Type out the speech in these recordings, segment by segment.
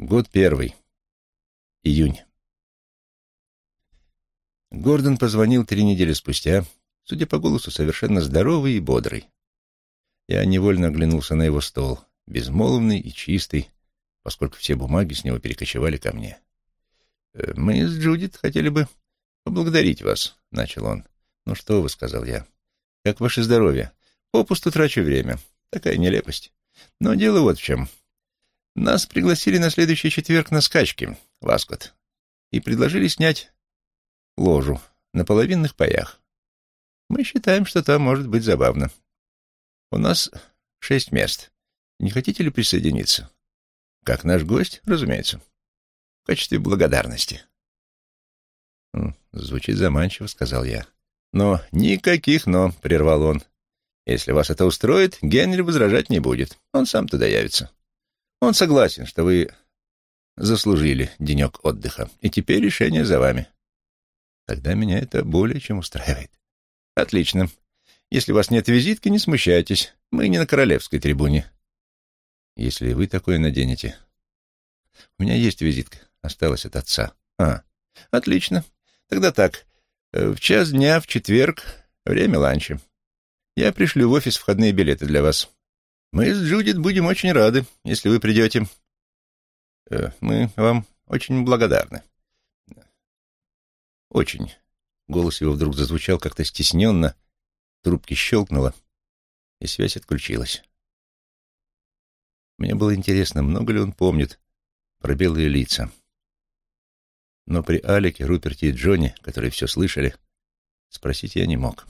Год первый. Июнь. Гордон позвонил три недели спустя, судя по голосу, совершенно здоровый и бодрый. Я невольно оглянулся на его стол, безмолвный и чистый, поскольку все бумаги с него перекочевали ко мне. «Э, «Мы с Джудит хотели бы поблагодарить вас», — начал он. «Ну что вы», — сказал я. «Как ваше здоровье? Попусту трачу время. Такая нелепость. Но дело вот в чем. Нас пригласили на следующий четверг на скачки в Аскот и предложили снять ложу на половинных паях. Мы считаем, что там может быть забавно. У нас шесть мест. Не хотите ли присоединиться? Как наш гость, разумеется. В качестве благодарности. Звучит заманчиво, сказал я. Но никаких «но», — прервал он. Если вас это устроит, Генри возражать не будет. Он сам туда явится. Он согласен, что вы заслужили денек отдыха, и теперь решение за вами. Тогда меня это более чем устраивает. Отлично. Если у вас нет визитки, не смущайтесь. Мы не на королевской трибуне. Если вы такое наденете. У меня есть визитка, осталась от отца. А, отлично. Тогда так. В час дня в четверг, время ланча. Я пришлю в офис входные билеты для вас. Мы с Джудит будем очень рады, если вы придете. Э, мы вам очень благодарны. Очень. Голос его вдруг зазвучал как-то стесненно, трубки щелкнуло, и связь отключилась. Мне было интересно, много ли он помнит про белые лица. Но при Алике, Руперте и Джонни, которые все слышали, спросить я не мог.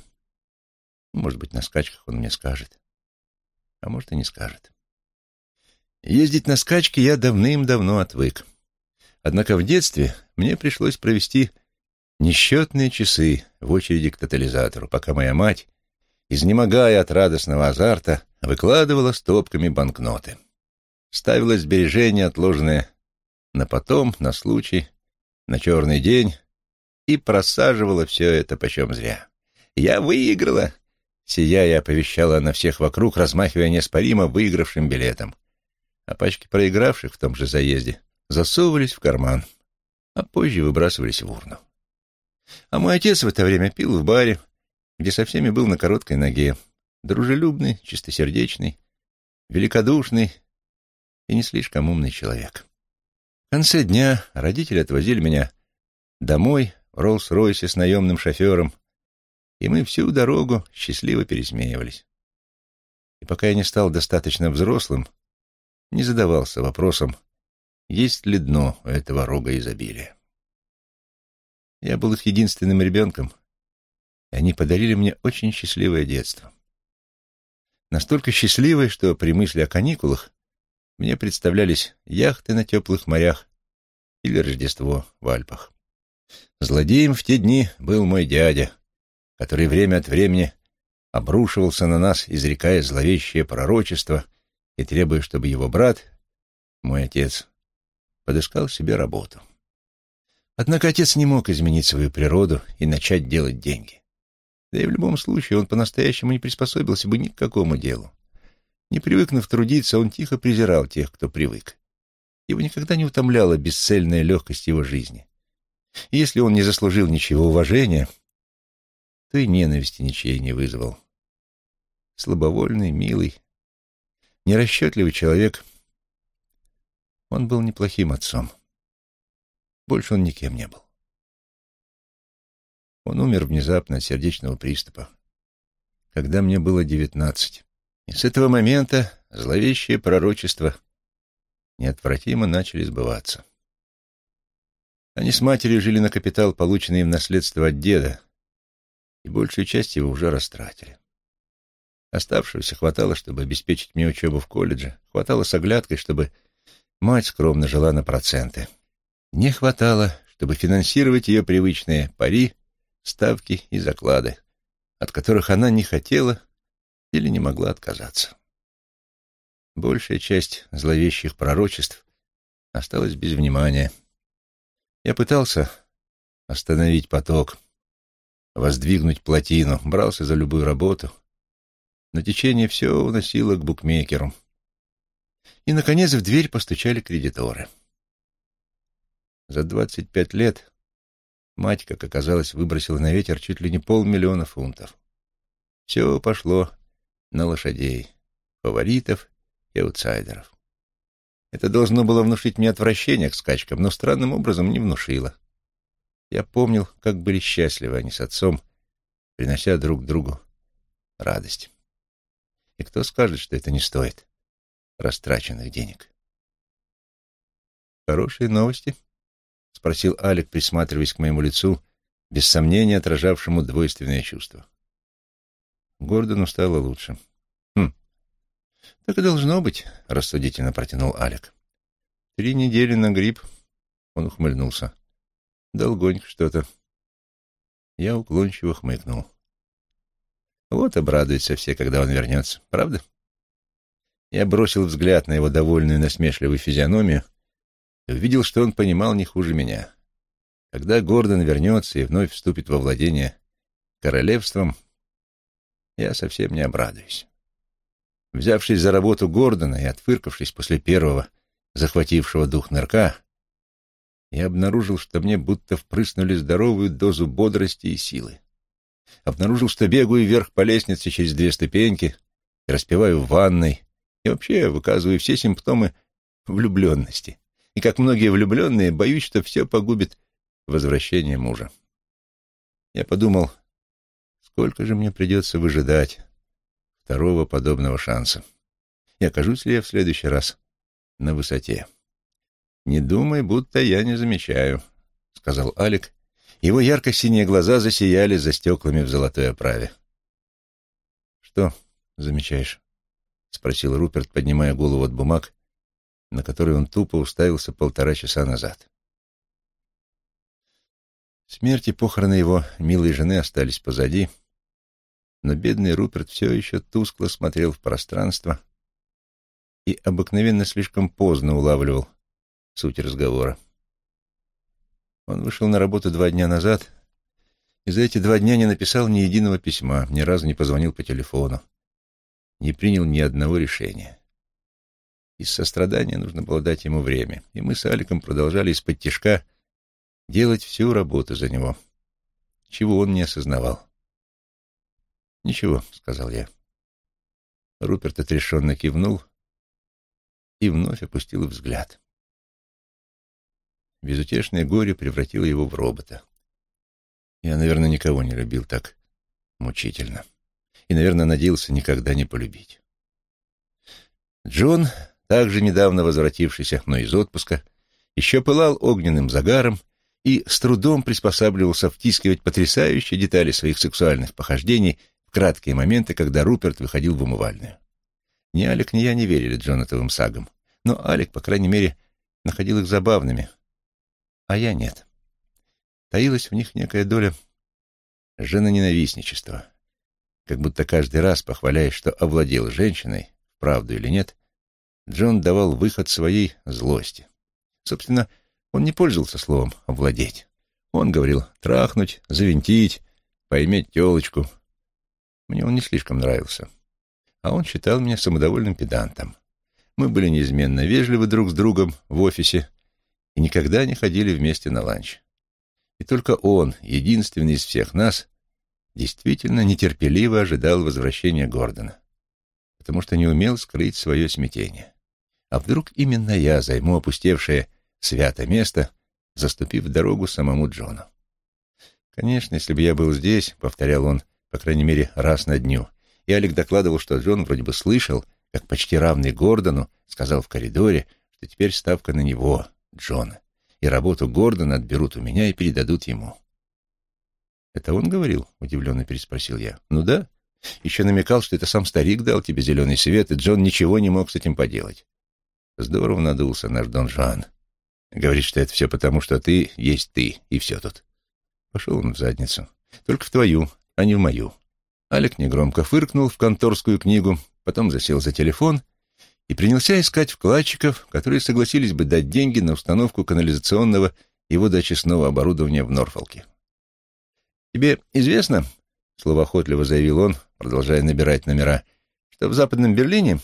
Может быть, на скачках он мне скажет а может и не скажет. Ездить на скачки я давным-давно отвык. Однако в детстве мне пришлось провести несчетные часы в очереди к тотализатору, пока моя мать, изнемогая от радостного азарта, выкладывала стопками банкноты. Ставила сбережения, отложенные на потом, на случай, на черный день, и просаживала все это почем зря. «Я выиграла! Сияя, оповещала на всех вокруг, размахивая неоспоримо выигравшим билетом. А пачки проигравших в том же заезде засовывались в карман, а позже выбрасывались в урну. А мой отец в это время пил в баре, где со всеми был на короткой ноге, дружелюбный, чистосердечный, великодушный и не слишком умный человек. В конце дня родители отвозили меня домой в Роллс-Ройсе с наемным шофером, и мы всю дорогу счастливо пересмеивались. И пока я не стал достаточно взрослым, не задавался вопросом, есть ли дно у этого рога изобилия. Я был их единственным ребенком, и они подарили мне очень счастливое детство. Настолько счастливое, что при мысли о каникулах мне представлялись яхты на теплых морях или Рождество в Альпах. Злодеем в те дни был мой дядя, который время от времени обрушивался на нас, изрекая зловещее пророчество и требуя, чтобы его брат, мой отец, подыскал себе работу. Однако отец не мог изменить свою природу и начать делать деньги. Да и в любом случае он по-настоящему не приспособился бы ни к какому делу. Не привыкнув трудиться, он тихо презирал тех, кто привык. Его никогда не утомляла бесцельная легкость его жизни. И если он не заслужил ничего уважения, то и ненависти ничьей не вызвал. Слабовольный, милый, нерасчетливый человек. Он был неплохим отцом. Больше он никем не был. Он умер внезапно от сердечного приступа, когда мне было девятнадцать. И с этого момента зловещие пророчества неотвратимо начали сбываться. Они с матерью жили на капитал, полученный им наследство от деда, и большую часть его уже растратили. Оставшегося хватало, чтобы обеспечить мне учебу в колледже, хватало с оглядкой, чтобы мать скромно жила на проценты. Не хватало, чтобы финансировать ее привычные пари, ставки и заклады, от которых она не хотела или не могла отказаться. Большая часть зловещих пророчеств осталась без внимания. Я пытался остановить поток, воздвигнуть плотину, брался за любую работу, но течение все уносило к букмекеру. И, наконец, в дверь постучали кредиторы. За двадцать пять лет мать, как оказалось, выбросила на ветер чуть ли не полмиллиона фунтов. Все пошло на лошадей, фаворитов и аутсайдеров. Это должно было внушить мне отвращение к скачкам, но странным образом не внушило. Я помнил, как были счастливы они с отцом, принося друг другу радость. И кто скажет, что это не стоит растраченных денег? «Хорошие новости?» — спросил Алик, присматриваясь к моему лицу, без сомнения отражавшему двойственное чувство. Гордону стало лучше. «Хм, так и должно быть», — рассудительно протянул Алик. «Три недели на грипп», — он ухмыльнулся. «Долгонько что-то». Я уклончиво хмыкнул. Вот обрадуются все, когда он вернется, правда? Я бросил взгляд на его довольную насмешливую физиономию и увидел, что он понимал не хуже меня. Когда Гордон вернется и вновь вступит во владение королевством, я совсем не обрадуюсь. Взявшись за работу Гордона и отфыркавшись после первого захватившего дух нырка, я обнаружил, что мне будто впрыснули здоровую дозу бодрости и силы обнаружил, что бегаю вверх по лестнице через две ступеньки, распеваю в ванной и вообще выказываю все симптомы влюбленности. И, как многие влюбленные, боюсь, что все погубит возвращение мужа. Я подумал, сколько же мне придется выжидать второго подобного шанса. И окажусь ли я в следующий раз на высоте? «Не думай, будто я не замечаю», — сказал Алик, его ярко-синие глаза засияли за стеклами в золотой оправе. «Что замечаешь?» — спросил Руперт, поднимая голову от бумаг, на которые он тупо уставился полтора часа назад. Смерть и похороны его милой жены остались позади, но бедный Руперт все еще тускло смотрел в пространство и обыкновенно слишком поздно улавливал суть разговора. Он вышел на работу два дня назад и за эти два дня не написал ни единого письма, ни разу не позвонил по телефону, не принял ни одного решения. Из сострадания нужно было дать ему время, и мы с Аликом продолжали из-под тишка делать всю работу за него, чего он не осознавал. «Ничего», — сказал я. Руперт отрешенно кивнул и вновь опустил взгляд. Безутешное горе превратило его в робота. Я, наверное, никого не любил так мучительно. И, наверное, надеялся никогда не полюбить. Джон, также недавно возвратившийся, но из отпуска, еще пылал огненным загаром и с трудом приспосабливался втискивать потрясающие детали своих сексуальных похождений в краткие моменты, когда Руперт выходил в умывальную. Ни Алик, ни я не верили Джонатовым сагам, но Алик, по крайней мере, находил их забавными, а я нет. Таилась в них некая доля женоненавистничества, как будто каждый раз, похваляясь, что овладел женщиной, правду или нет, Джон давал выход своей злости. Собственно, он не пользовался словом «овладеть». Он говорил «трахнуть», «завинтить», «поиметь телочку». Мне он не слишком нравился. А он считал меня самодовольным педантом. Мы были неизменно вежливы друг с другом в офисе, и никогда не ходили вместе на ланч. И только он, единственный из всех нас, действительно нетерпеливо ожидал возвращения Гордона, потому что не умел скрыть свое смятение. А вдруг именно я займу опустевшее свято место, заступив дорогу самому Джону? Конечно, если бы я был здесь, — повторял он, по крайней мере, раз на дню, и Алик докладывал, что Джон вроде бы слышал, как почти равный Гордону сказал в коридоре, что теперь ставка на него, Джона, и работу Гордона отберут у меня и передадут ему. «Это он говорил?» — удивленно переспросил я. «Ну да. Еще намекал, что это сам старик дал тебе зеленый свет, и Джон ничего не мог с этим поделать. Здорово надулся наш Дон Жуан. Говорит, что это все потому, что ты есть ты, и все тут. Пошел он в задницу. Только в твою, а не в мою». Алек негромко фыркнул в конторскую книгу, потом засел за телефон и принялся искать вкладчиков, которые согласились бы дать деньги на установку канализационного и водоочистного оборудования в Норфолке. «Тебе известно, — словоохотливо заявил он, продолжая набирать номера, — что в Западном Берлине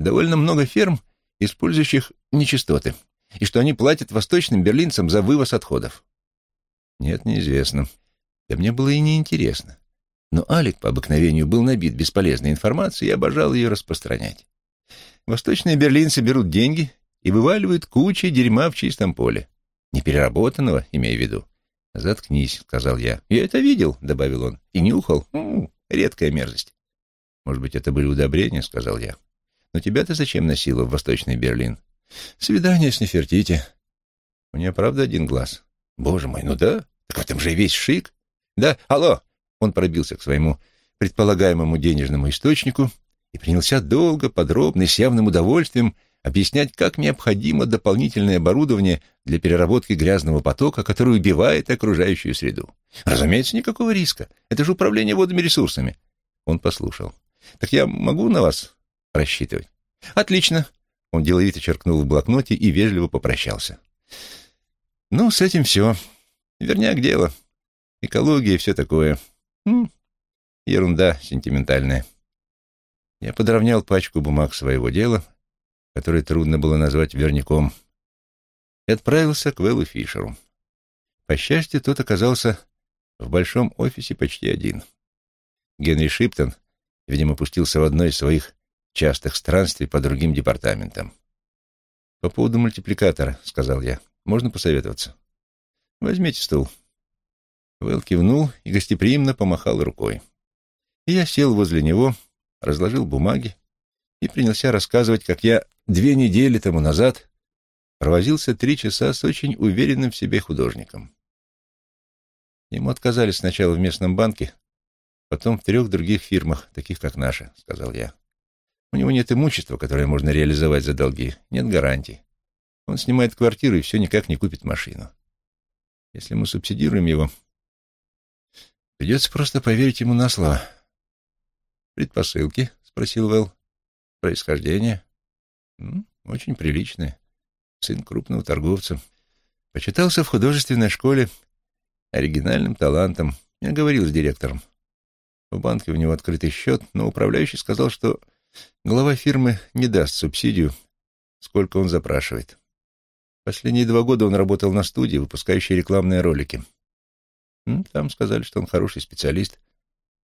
довольно много ферм, использующих нечистоты, и что они платят восточным берлинцам за вывоз отходов. Нет, неизвестно. Да мне было и неинтересно. Но Алик по обыкновению был набит бесполезной информацией и обожал ее распространять. Восточные берлинцы берут деньги и вываливают кучи дерьма в чистом поле. Непереработанного, имея в виду. «Заткнись», — сказал я. «Я это видел», — добавил он. «И нюхал. М -м, редкая мерзость». «Может быть, это были удобрения», — сказал я. «Но тебя-то зачем носило в Восточный Берлин?» «Свидание с Нефертити». «У нее правда один глаз?» «Боже мой, ну да. Так в этом же весь шик». «Да, алло!» Он пробился к своему предполагаемому денежному источнику и принялся долго, подробно и с явным удовольствием объяснять, как необходимо дополнительное оборудование для переработки грязного потока, который убивает окружающую среду. Разумеется, никакого риска. Это же управление водными ресурсами. Он послушал. Так я могу на вас рассчитывать? Отлично. Он деловито черкнул в блокноте и вежливо попрощался. Ну, с этим все. Верняк дело. Экология и все такое. М -м, ерунда сентиментальная. Я подровнял пачку бумаг своего дела который трудно было назвать верняком, и отправился к Вэллу Фишеру. По счастью, тот оказался в большом офисе почти один. Генри Шиптон, видимо, пустился в одно из своих частых странствий по другим департаментам. «По поводу мультипликатора», — сказал я, — «можно посоветоваться?» «Возьмите стул». Вэлл кивнул и гостеприимно помахал рукой. И я сел возле него, разложил бумаги и принялся рассказывать, как я две недели тому назад провозился три часа с очень уверенным в себе художником. Ему отказали сначала в местном банке, потом в трех других фирмах, таких как наша, — сказал я. У него нет имущества, которое можно реализовать за долги, нет гарантий. Он снимает квартиру и все никак не купит машину. Если мы субсидируем его, придется просто поверить ему на слово. «Предпосылки?» — спросил Вэл. «Происхождение?» Очень приличный. Сын крупного торговца. Почитался в художественной школе оригинальным талантом. Я говорил с директором. В банке у него открытый счет, но управляющий сказал, что глава фирмы не даст субсидию, сколько он запрашивает. Последние два года он работал на студии, выпускающей рекламные ролики. Там сказали, что он хороший специалист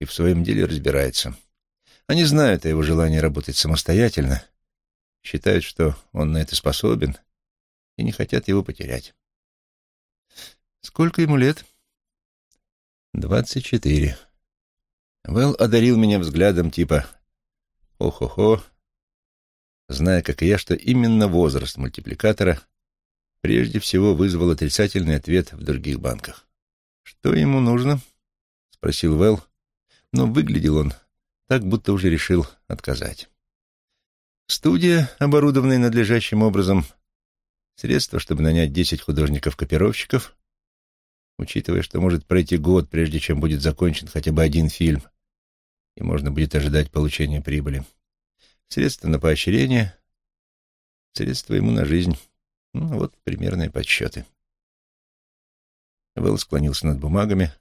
и в своем деле разбирается. Они знают о его желании работать самостоятельно считают, что он на это способен, и не хотят его потерять. Сколько ему лет? Двадцать четыре. Вэл одарил меня взглядом типа «Ох-охо», зная, как и я, что именно возраст мультипликатора прежде всего вызвал отрицательный ответ в других банках. «Что ему нужно?» — спросил Вэл, но выглядел он так, будто уже решил отказать. Студия, оборудованная надлежащим образом, средства, чтобы нанять десять художников-копировщиков, учитывая, что может пройти год, прежде чем будет закончен хотя бы один фильм, и можно будет ожидать получения прибыли. Средства на поощрение, средства ему на жизнь. Ну, вот примерные подсчеты. Вэлл склонился над бумагами,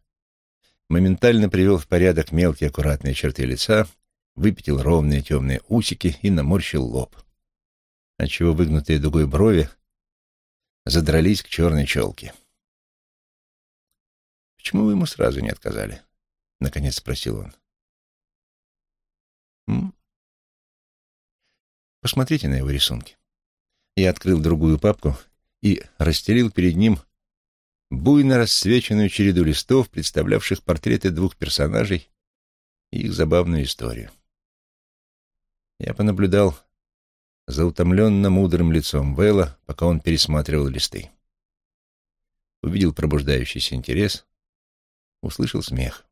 моментально привел в порядок мелкие аккуратные черты лица — выпятил ровные темные усики и наморщил лоб, отчего выгнутые дугой брови задрались к черной челке. «Почему вы ему сразу не отказали?» — наконец спросил он. «М? Посмотрите на его рисунки». Я открыл другую папку и расстелил перед ним буйно расцвеченную череду листов, представлявших портреты двух персонажей и их забавную историю. Я понаблюдал за утомленно мудрым лицом Вэлла, пока он пересматривал листы. Увидел пробуждающийся интерес, услышал смех.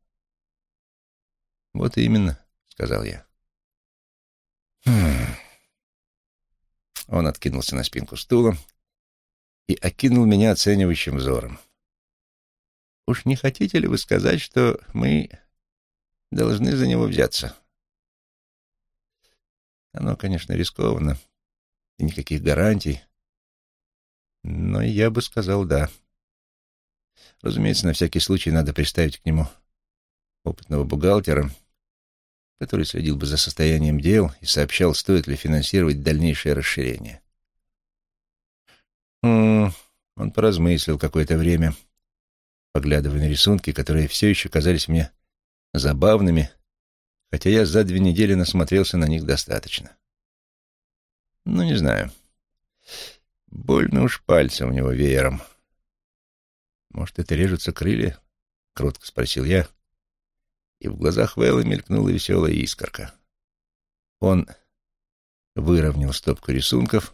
«Вот именно», — сказал я. «Хм...» Он откинулся на спинку стула и окинул меня оценивающим взором. «Уж не хотите ли вы сказать, что мы должны за него взяться?» Оно, конечно, рискованно, и никаких гарантий. Но я бы сказал «да». Разумеется, на всякий случай надо приставить к нему опытного бухгалтера, который следил бы за состоянием дел и сообщал, стоит ли финансировать дальнейшее расширение. М он поразмыслил какое-то время, поглядывая на рисунки, которые все еще казались мне забавными, хотя я за две недели насмотрелся на них достаточно. Ну, не знаю. Больно уж пальцы у него веером. Может, это режутся крылья? Кротко спросил я, и в глазах Вэлла мелькнула веселая искорка. Он выровнял стопку рисунков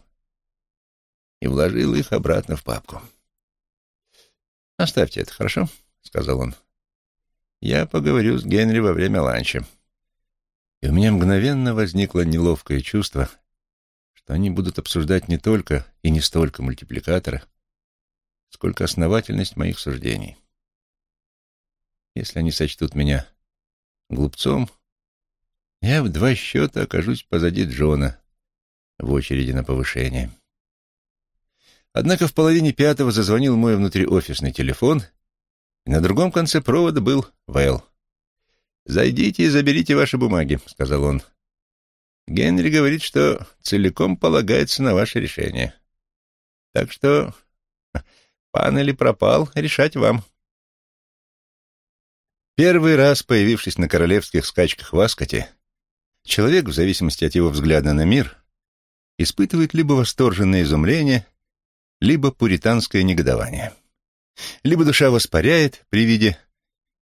и вложил их обратно в папку. «Оставьте это, хорошо?» — сказал он. «Я поговорю с Генри во время ланча». И у меня мгновенно возникло неловкое чувство, что они будут обсуждать не только и не столько мультипликатора, сколько основательность моих суждений. Если они сочтут меня глупцом, я в два счета окажусь позади Джона в очереди на повышение. Однако в половине пятого зазвонил мой внутриофисный телефон, и на другом конце провода был Вэл. «Зайдите и заберите ваши бумаги», — сказал он. «Генри говорит, что целиком полагается на ваше решение. Так что пан или пропал, решать вам». Первый раз появившись на королевских скачках в Аскоте, человек, в зависимости от его взгляда на мир, испытывает либо восторженное изумление, либо пуританское негодование. Либо душа воспаряет при виде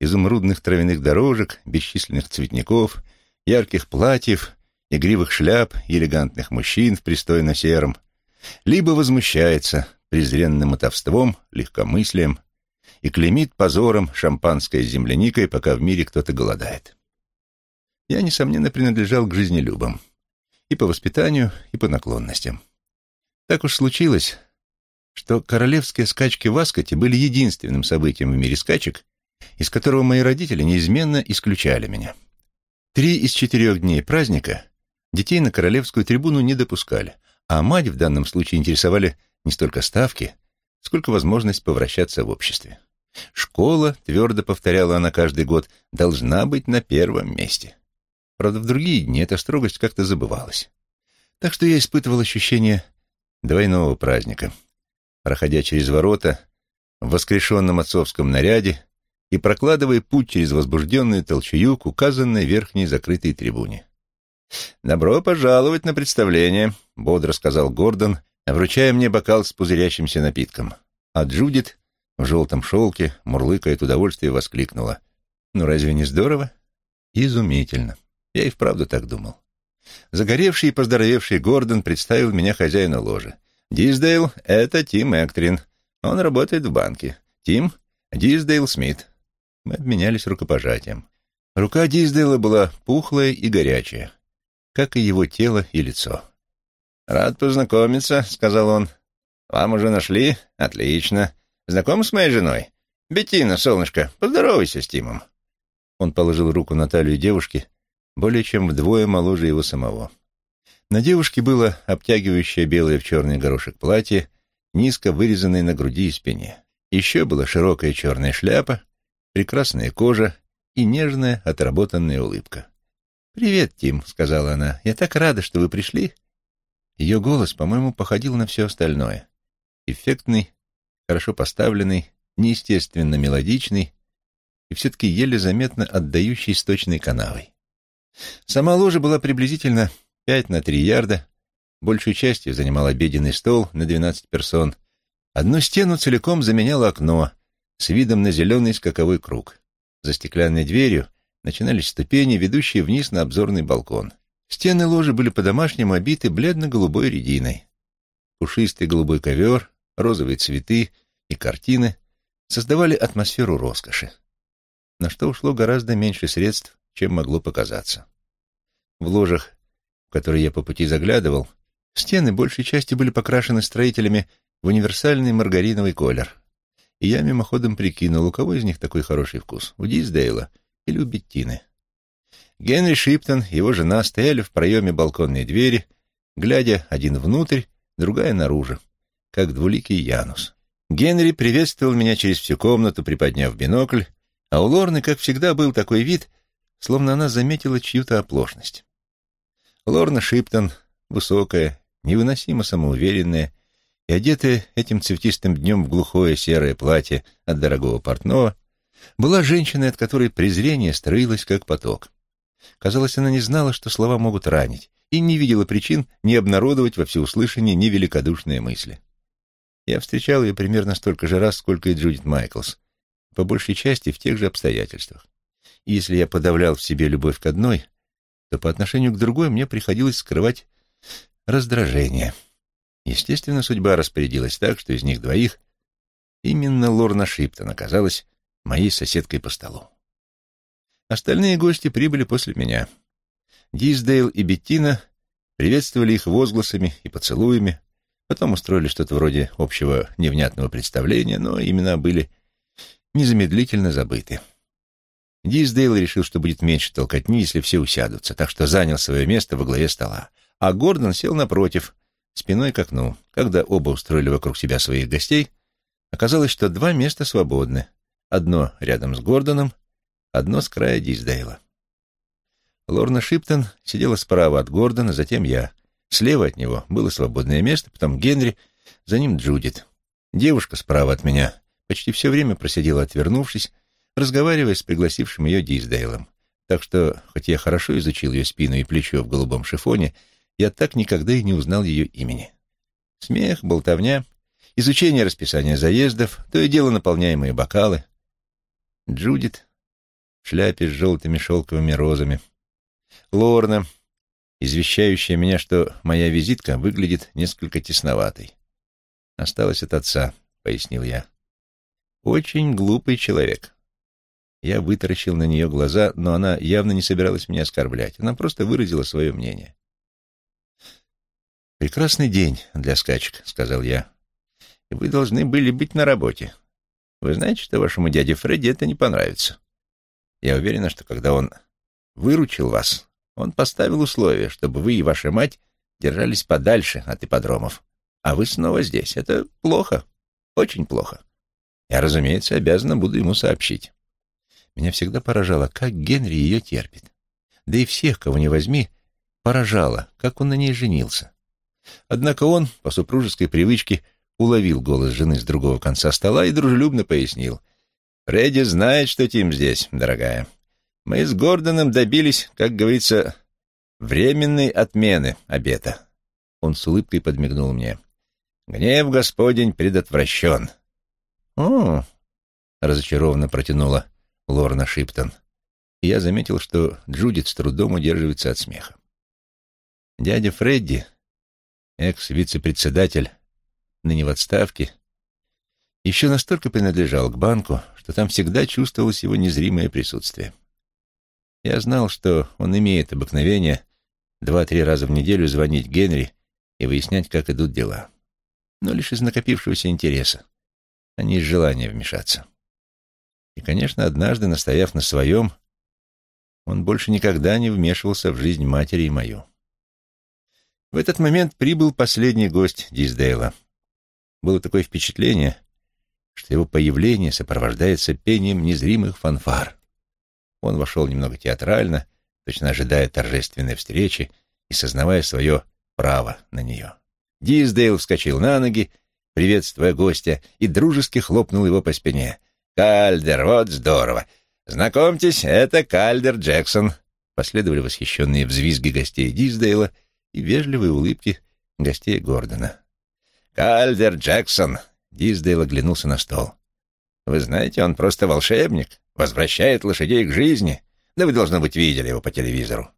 изумрудных травяных дорожек, бесчисленных цветников, ярких платьев, игривых шляп и элегантных мужчин в пристойно сером, либо возмущается презренным мотовством, легкомыслием и клеймит позором шампанской с земляникой, пока в мире кто-то голодает. Я, несомненно, принадлежал к жизнелюбам и по воспитанию, и по наклонностям. Так уж случилось, что королевские скачки в Аскоте были единственным событием в мире скачек, из которого мои родители неизменно исключали меня. Три из четырех дней праздника детей на королевскую трибуну не допускали, а мать в данном случае интересовали не столько ставки, сколько возможность повращаться в обществе. Школа, твердо повторяла она каждый год, должна быть на первом месте. Правда, в другие дни эта строгость как-то забывалась. Так что я испытывал ощущение двойного праздника — проходя через ворота в воскрешенном отцовском наряде и прокладывая путь через возбужденную толчую к указанной верхней закрытой трибуне. «Добро пожаловать на представление», — бодро сказал Гордон, вручая мне бокал с пузырящимся напитком. А Джудит в желтом шелке, мурлыкая от удовольствия, воскликнула. «Ну разве не здорово?» «Изумительно. Я и вправду так думал». Загоревший и поздоровевший Гордон представил меня хозяину ложи. Диздейл — это Тим Эктрин. Он работает в банке. Тим — Диздейл Смит. Мы обменялись рукопожатием. Рука Диздейла была пухлая и горячая, как и его тело и лицо. «Рад познакомиться», — сказал он. «Вам уже нашли? Отлично. Знаком с моей женой? Беттина, солнышко, поздоровайся с Тимом». Он положил руку на талию девушки, более чем вдвое моложе его самого. На девушке было обтягивающее белое в черный горошек платье, низко вырезанное на груди и спине. Еще была широкая черная шляпа, прекрасная кожа и нежная отработанная улыбка. «Привет, Тим», — сказала она. «Я так рада, что вы пришли». Ее голос, по-моему, походил на все остальное. Эффектный, хорошо поставленный, неестественно мелодичный и все-таки еле заметно отдающий сточной канавой. Сама ложа была приблизительно Пять на три ярда, большую частью занимал обеденный стол на двенадцать персон. Одну стену целиком заменяло окно с видом на зеленый скаковой круг. За стеклянной дверью начинались ступени, ведущие вниз на обзорный балкон. Стены ложи были по-домашнему обиты бледно-голубой рединой. Пушистый голубой ковер, розовые цветы и картины создавали атмосферу роскоши, на что ушло гораздо меньше средств, чем могло показаться. В ложах в который я по пути заглядывал, стены большей частью были покрашены строителями в универсальный маргариновый колер. И я мимоходом прикинул, у кого из них такой хороший вкус, у Диздейла или у Беттины. Генри Шиптон и его жена стояли в проеме балконной двери, глядя один внутрь, другая наружу, как двуликий Янус. Генри приветствовал меня через всю комнату, приподняв бинокль, а у Лорны, как всегда, был такой вид, словно она заметила чью-то оплошность. Лорна Шиптон, высокая, невыносимо самоуверенная и одетая этим цветистым днем в глухое серое платье от дорогого портного, была женщиной, от которой презрение строилось как поток. Казалось, она не знала, что слова могут ранить, и не видела причин не обнародовать во всеуслышание невеликодушные мысли. Я встречал ее примерно столько же раз, сколько и Джудит Майклс, по большей части в тех же обстоятельствах. И если я подавлял в себе любовь к одной, то по отношению к другой мне приходилось скрывать раздражение. Естественно, судьба распорядилась так, что из них двоих именно Лорна Шиптон оказалась моей соседкой по столу. Остальные гости прибыли после меня. Диздейл и Беттина приветствовали их возгласами и поцелуями, потом устроили что-то вроде общего невнятного представления, но имена были незамедлительно забыты. Диздейл решил, что будет меньше толкотни, если все усядутся, так что занял свое место во главе стола, а Гордон сел напротив, спиной к окну. Когда оба устроили вокруг себя своих гостей, оказалось, что два места свободны. Одно рядом с Гордоном, одно с края Диздейла. Лорна Шиптон сидела справа от Гордона, затем я. Слева от него было свободное место, потом Генри, за ним Джудит. Девушка справа от меня почти все время просидела, отвернувшись, разговаривая с пригласившим ее Диздейлом. Так что, хоть я хорошо изучил ее спину и плечо в голубом шифоне, я так никогда и не узнал ее имени. Смех, болтовня, изучение расписания заездов, то и дело наполняемые бокалы. Джудит в шляпе с желтыми шелковыми розами. Лорна, извещающая меня, что моя визитка выглядит несколько тесноватой. «Осталось от отца», — пояснил я. «Очень глупый человек». Я вытаращил на нее глаза, но она явно не собиралась меня оскорблять. Она просто выразила свое мнение. «Прекрасный день для скачек», — сказал я. «И вы должны были быть на работе. Вы знаете, что вашему дяде Фредди это не понравится. Я уверена, что когда он выручил вас, он поставил условие, чтобы вы и ваша мать держались подальше от ипподромов. А вы снова здесь. Это плохо. Очень плохо. Я, разумеется, обязана буду ему сообщить. Меня всегда поражало, как Генри ее терпит. Да и всех, кого не возьми, поражало, как он на ней женился. Однако он, по супружеской привычке, уловил голос жены с другого конца стола и дружелюбно пояснил. «Фредди знает, что Тим здесь, дорогая. Мы с Гордоном добились, как говорится, временной отмены обета». Он с улыбкой подмигнул мне. «Гнев Господень предотвращен». «О!» — разочарованно протянула Лорна Шиптон. Я заметил, что Джудит с трудом удерживается от смеха. Дядя Фредди, экс-вице-председатель, ныне в отставке, еще настолько принадлежал к банку, что там всегда чувствовалось его незримое присутствие. Я знал, что он имеет обыкновение два-три раза в неделю звонить Генри и выяснять, как идут дела. Но лишь из накопившегося интереса, а не из желания вмешаться. И, конечно, однажды, настояв на своем, он больше никогда не вмешивался в жизнь матери и мою. В этот момент прибыл последний гость Диздейла. Было такое впечатление, что его появление сопровождается пением незримых фанфар. Он вошел немного театрально, точно ожидая торжественной встречи и сознавая свое право на нее. Диздейл вскочил на ноги, приветствуя гостя, и дружески хлопнул его по спине. «Кальдер, вот здорово! Знакомьтесь, это Кальдер Джексон!» Последовали восхищенные взвизги гостей Диздейла и вежливые улыбки гостей Гордона. «Кальдер Джексон!» — Диздейл оглянулся на стол. «Вы знаете, он просто волшебник, возвращает лошадей к жизни. Да вы, должно быть, видели его по телевизору».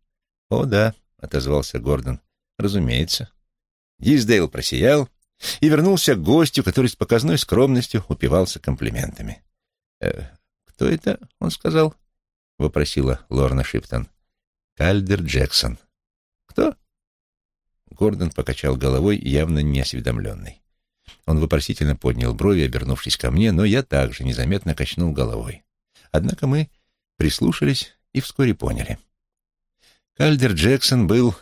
«О, да», — отозвался Гордон. «Разумеется». Диздейл просиял и вернулся к гостю, который с показной скромностью упивался комплиментами. «Э, «Кто это?» — он сказал. — вопросила Лорна Шиптон. «Кальдер Джексон». «Кто?» Гордон покачал головой, явно неосведомленный. Он вопросительно поднял брови, обернувшись ко мне, но я также незаметно качнул головой. Однако мы прислушались и вскоре поняли. Кальдер Джексон был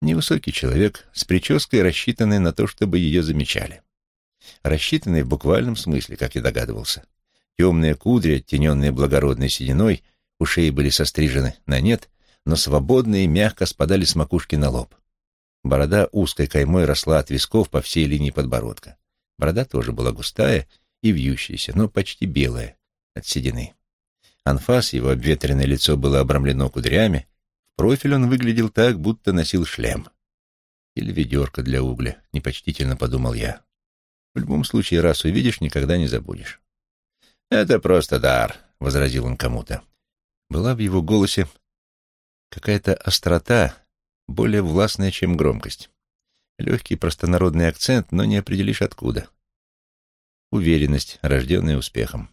невысокий человек с прической, рассчитанной на то, чтобы ее замечали. Рассчитанной в буквальном смысле, как я догадывался. Темные кудри, оттененные благородной сединой, ушей были сострижены на нет, но свободно и мягко спадали с макушки на лоб. Борода узкой каймой росла от висков по всей линии подбородка. Борода тоже была густая и вьющаяся, но почти белая от седины. Анфас, его обветренное лицо было обрамлено кудрями, в профиль он выглядел так, будто носил шлем. Или ведерко для угля, непочтительно подумал я. В любом случае, раз увидишь, никогда не забудешь. «Это просто дар», — возразил он кому-то. Была в его голосе какая-то острота, более властная, чем громкость. Легкий простонародный акцент, но не определишь откуда. Уверенность, рожденная успехом.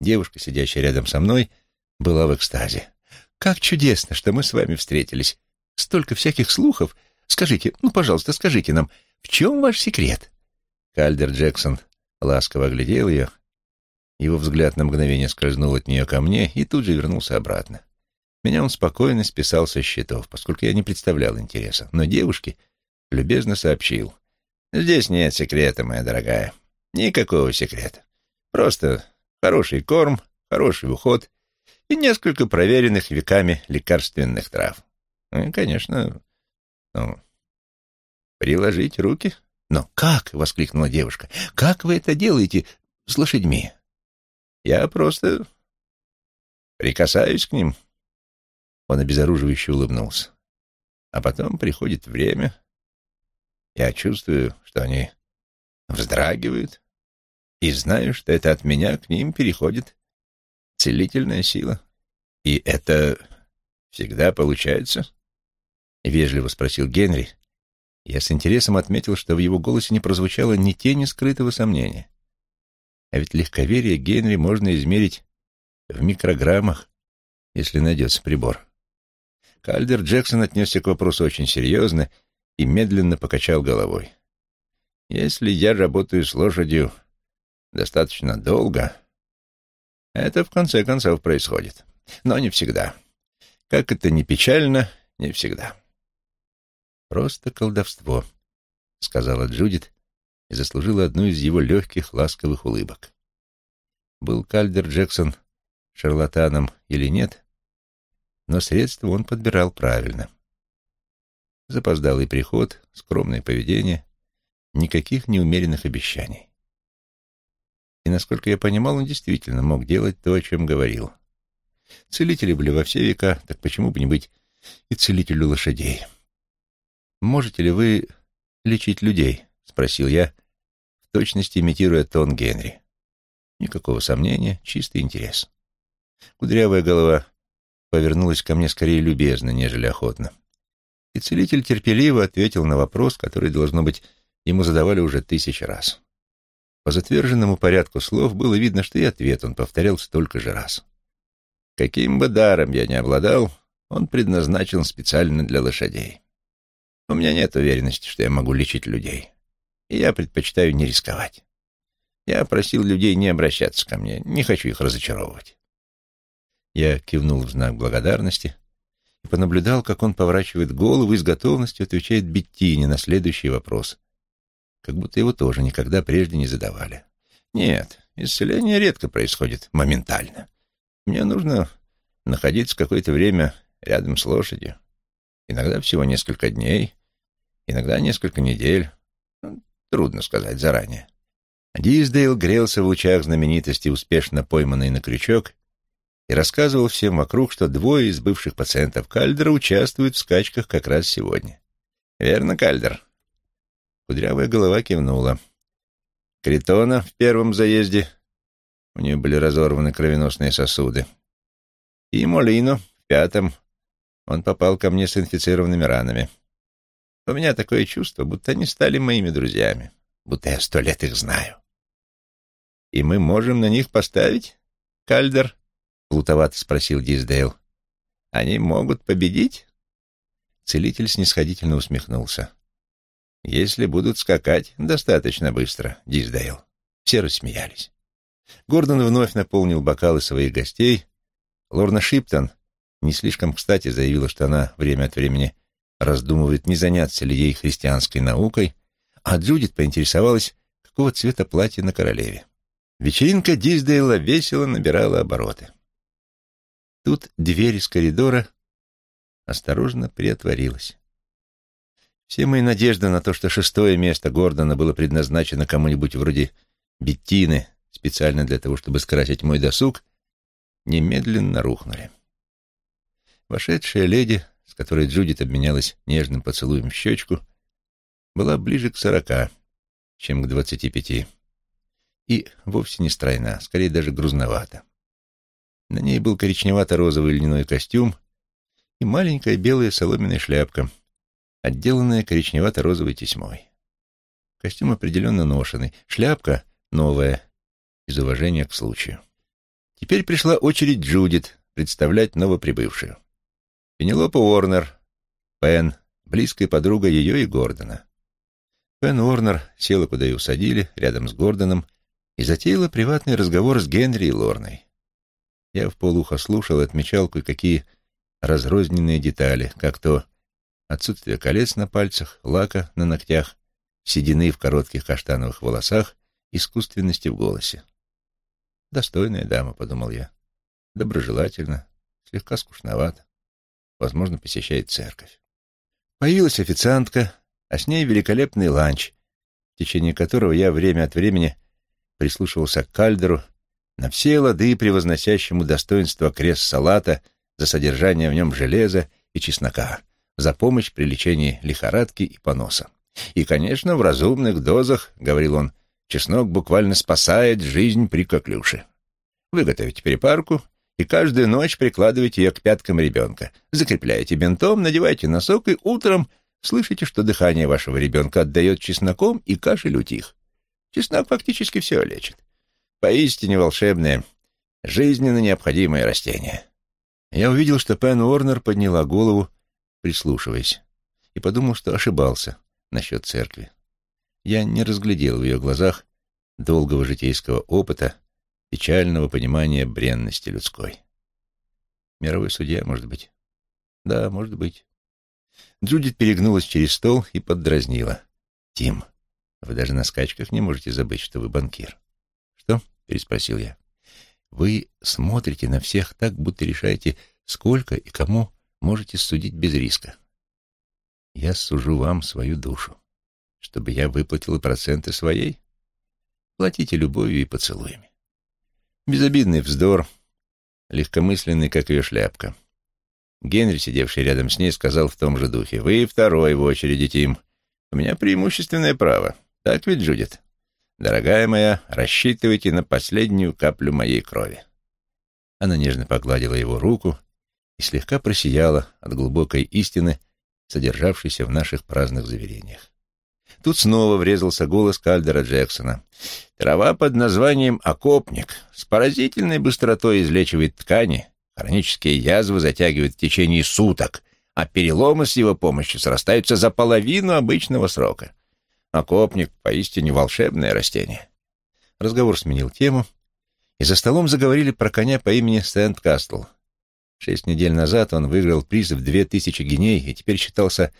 Девушка, сидящая рядом со мной, была в экстазе. «Как чудесно, что мы с вами встретились! Столько всяких слухов! Скажите, ну, пожалуйста, скажите нам, в чем ваш секрет?» Кальдер Джексон ласково оглядел ее. Его взгляд на мгновение скользнул от нее ко мне и тут же вернулся обратно. Меня он спокойно списал со счетов, поскольку я не представлял интереса. Но девушке любезно сообщил. «Здесь нет секрета, моя дорогая. Никакого секрета. Просто хороший корм, хороший уход и несколько проверенных веками лекарственных трав. Ну и, конечно, ну, приложить руки. «Но как?» — воскликнула девушка. «Как вы это делаете с лошадьми?» «Я просто прикасаюсь к ним, он обезоруживающе улыбнулся. А потом приходит время. Я чувствую, что они вздрагивают, и знаю, что это от меня к ним переходит целительная сила. И это всегда получается? Вежливо спросил Генри. Я с интересом отметил, что в его голосе не прозвучало ни тени скрытого сомнения. А ведь легковерие Генри можно измерить в микрограммах, если найдется прибор. Кальдер Джексон отнесся к вопросу очень серьезно и медленно покачал головой. «Если я работаю с лошадью достаточно долго, это в конце концов происходит. Но не всегда. Как это ни печально, не всегда». «Просто колдовство», — сказала Джудит и заслужила одну из его легких, ласковых улыбок. Был Кальдер Джексон шарлатаном или нет, но средства он подбирал правильно. Запоздалый приход, скромное поведение, никаких неумеренных обещаний. И, насколько я понимал, он действительно мог делать то, о чем говорил. Целители были во все века, так почему бы не быть и целителю лошадей? «Можете ли вы лечить людей?» — спросил я, в точности имитируя тон Генри. Никакого сомнения, чистый интерес. Кудрявая голова повернулась ко мне скорее любезно, нежели охотно. И целитель терпеливо ответил на вопрос, который, должно быть, ему задавали уже тысячи раз. По затверженному порядку слов было видно, что и ответ он повторял столько же раз. Каким бы даром я ни обладал, он предназначен специально для лошадей. У меня нет уверенности, что я могу лечить людей, и я предпочитаю не рисковать. Я просил людей не обращаться ко мне, не хочу их разочаровывать. Я кивнул в знак благодарности и понаблюдал, как он поворачивает голову и с готовностью отвечает Беттине на следующий вопрос, как будто его тоже никогда прежде не задавали. «Нет, исцеление редко происходит моментально. Мне нужно находиться какое-то время рядом с лошадью. Иногда всего несколько дней, иногда несколько недель. Трудно сказать заранее». Диздейл грелся в лучах знаменитости, успешно пойманный на крючок, и рассказывал всем вокруг, что двое из бывших пациентов Кальдера участвуют в скачках как раз сегодня. «Верно, Кальдер?» Кудрявая голова кивнула. Критона в первом заезде. У нее были разорваны кровеносные сосуды. И Молино в пятом. Он попал ко мне с инфицированными ранами. У меня такое чувство, будто они стали моими друзьями, будто я сто лет их знаю. И мы можем на них поставить, Кальдер? — плутовато спросил Диздейл. «Они могут победить?» Целитель снисходительно усмехнулся. «Если будут скакать достаточно быстро, Диздейл». Все рассмеялись. Гордон вновь наполнил бокалы своих гостей. Лорна Шиптон не слишком кстати заявила, что она время от времени раздумывает, не заняться ли ей христианской наукой, а Джудит поинтересовалась, какого цвета платье на королеве. Вечеринка Диздейла весело набирала обороты. Тут дверь из коридора осторожно приотворилась. Все мои надежды на то, что шестое место Гордона было предназначено кому-нибудь вроде Беттины, специально для того, чтобы скрасить мой досуг, немедленно рухнули. Вошедшая леди, с которой Джудит обменялась нежным поцелуем в щечку, была ближе к сорока, чем к двадцати пяти. И вовсе не стройна, скорее даже грузновата. На ней был коричневато-розовый льняной костюм и маленькая белая соломенная шляпка, отделанная коричневато-розовой тесьмой. Костюм определенно ношенный, шляпка новая, из уважения к случаю. Теперь пришла очередь Джудит представлять новоприбывшую. Пенелопа Уорнер, Пен, близкая подруга ее и Гордона. Пен Уорнер села, куда ее усадили, рядом с Гордоном, и затеяла приватный разговор с Генри и Лорной. Я в полухо слушал и отмечал кое-какие разрозненные детали, как то отсутствие колец на пальцах, лака на ногтях, седины в коротких каштановых волосах, искусственности в голосе. «Достойная дама», — подумал я. «Доброжелательно, слегка скучновато. Возможно, посещает церковь». Появилась официантка, а с ней великолепный ланч, в течение которого я время от времени прислушивался к кальдеру, на все лады превозносящему достоинство крест салата за содержание в нем железа и чеснока, за помощь при лечении лихорадки и поноса. И, конечно, в разумных дозах, — говорил он, — чеснок буквально спасает жизнь при коклюше. Вы готовите перепарку и каждую ночь прикладываете ее к пяткам ребенка, закрепляете бинтом, надеваете носок и утром слышите, что дыхание вашего ребенка отдает чесноком и кашель утих. Чеснок фактически все лечит. Поистине волшебное, жизненно необходимое растение. Я увидел, что Пен Уорнер подняла голову, прислушиваясь, и подумал, что ошибался насчет церкви. Я не разглядел в ее глазах долгого житейского опыта, печального понимания бренности людской. Мировой судья, может быть? Да, может быть. Джудит перегнулась через стол и поддразнила. «Тим, вы даже на скачках не можете забыть, что вы банкир». «Что?» — переспросил я. «Вы смотрите на всех так, будто решаете, сколько и кому можете судить без риска. Я сужу вам свою душу, чтобы я выплатила проценты своей. Платите любовью и поцелуями. Безобидный вздор, легкомысленный, как ее шляпка. Генри, сидевший рядом с ней, сказал в том же духе. «Вы второй в очереди, Тим. У меня преимущественное право. Так ведь, Джудит? Дорогая моя, рассчитывайте на последнюю каплю моей крови». Она нежно погладила его руку и слегка просияла от глубокой истины, содержавшейся в наших праздных заверениях. Тут снова врезался голос Кальдера Джексона. «Трава под названием окопник с поразительной быстротой излечивает ткани, хронические язвы затягивает в течение суток, а переломы с его помощью срастаются за половину обычного срока. Окопник — поистине волшебное растение». Разговор сменил тему, и за столом заговорили про коня по имени Сент Кастл — Шесть недель назад он выиграл приз в две тысячи геней и теперь считался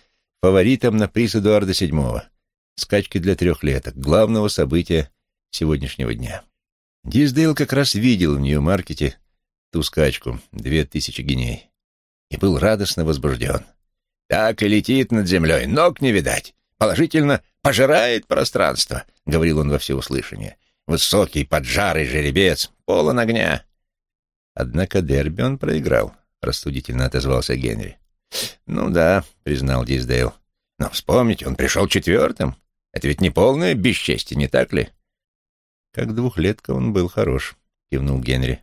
фаворитом на приз Эдуарда VII, скачки для трехлеток, главного события сегодняшнего дня. Диздейл как раз видел в Нью-Маркете ту скачку, две тысячи геней, и был радостно возбужден. «Так и летит над землей, ног не видать, положительно пожирает пространство», — говорил он во всеуслышание. «Высокий, поджарый жеребец, полон огня, Однако дерби он проиграл, рассудительно отозвался Генри. Ну да, признал Диздейл. Но вспомните, он пришел четвертым. Это ведь не полное бесчестие, не так ли? Как двухлетка он был хорош, кивнул Генри.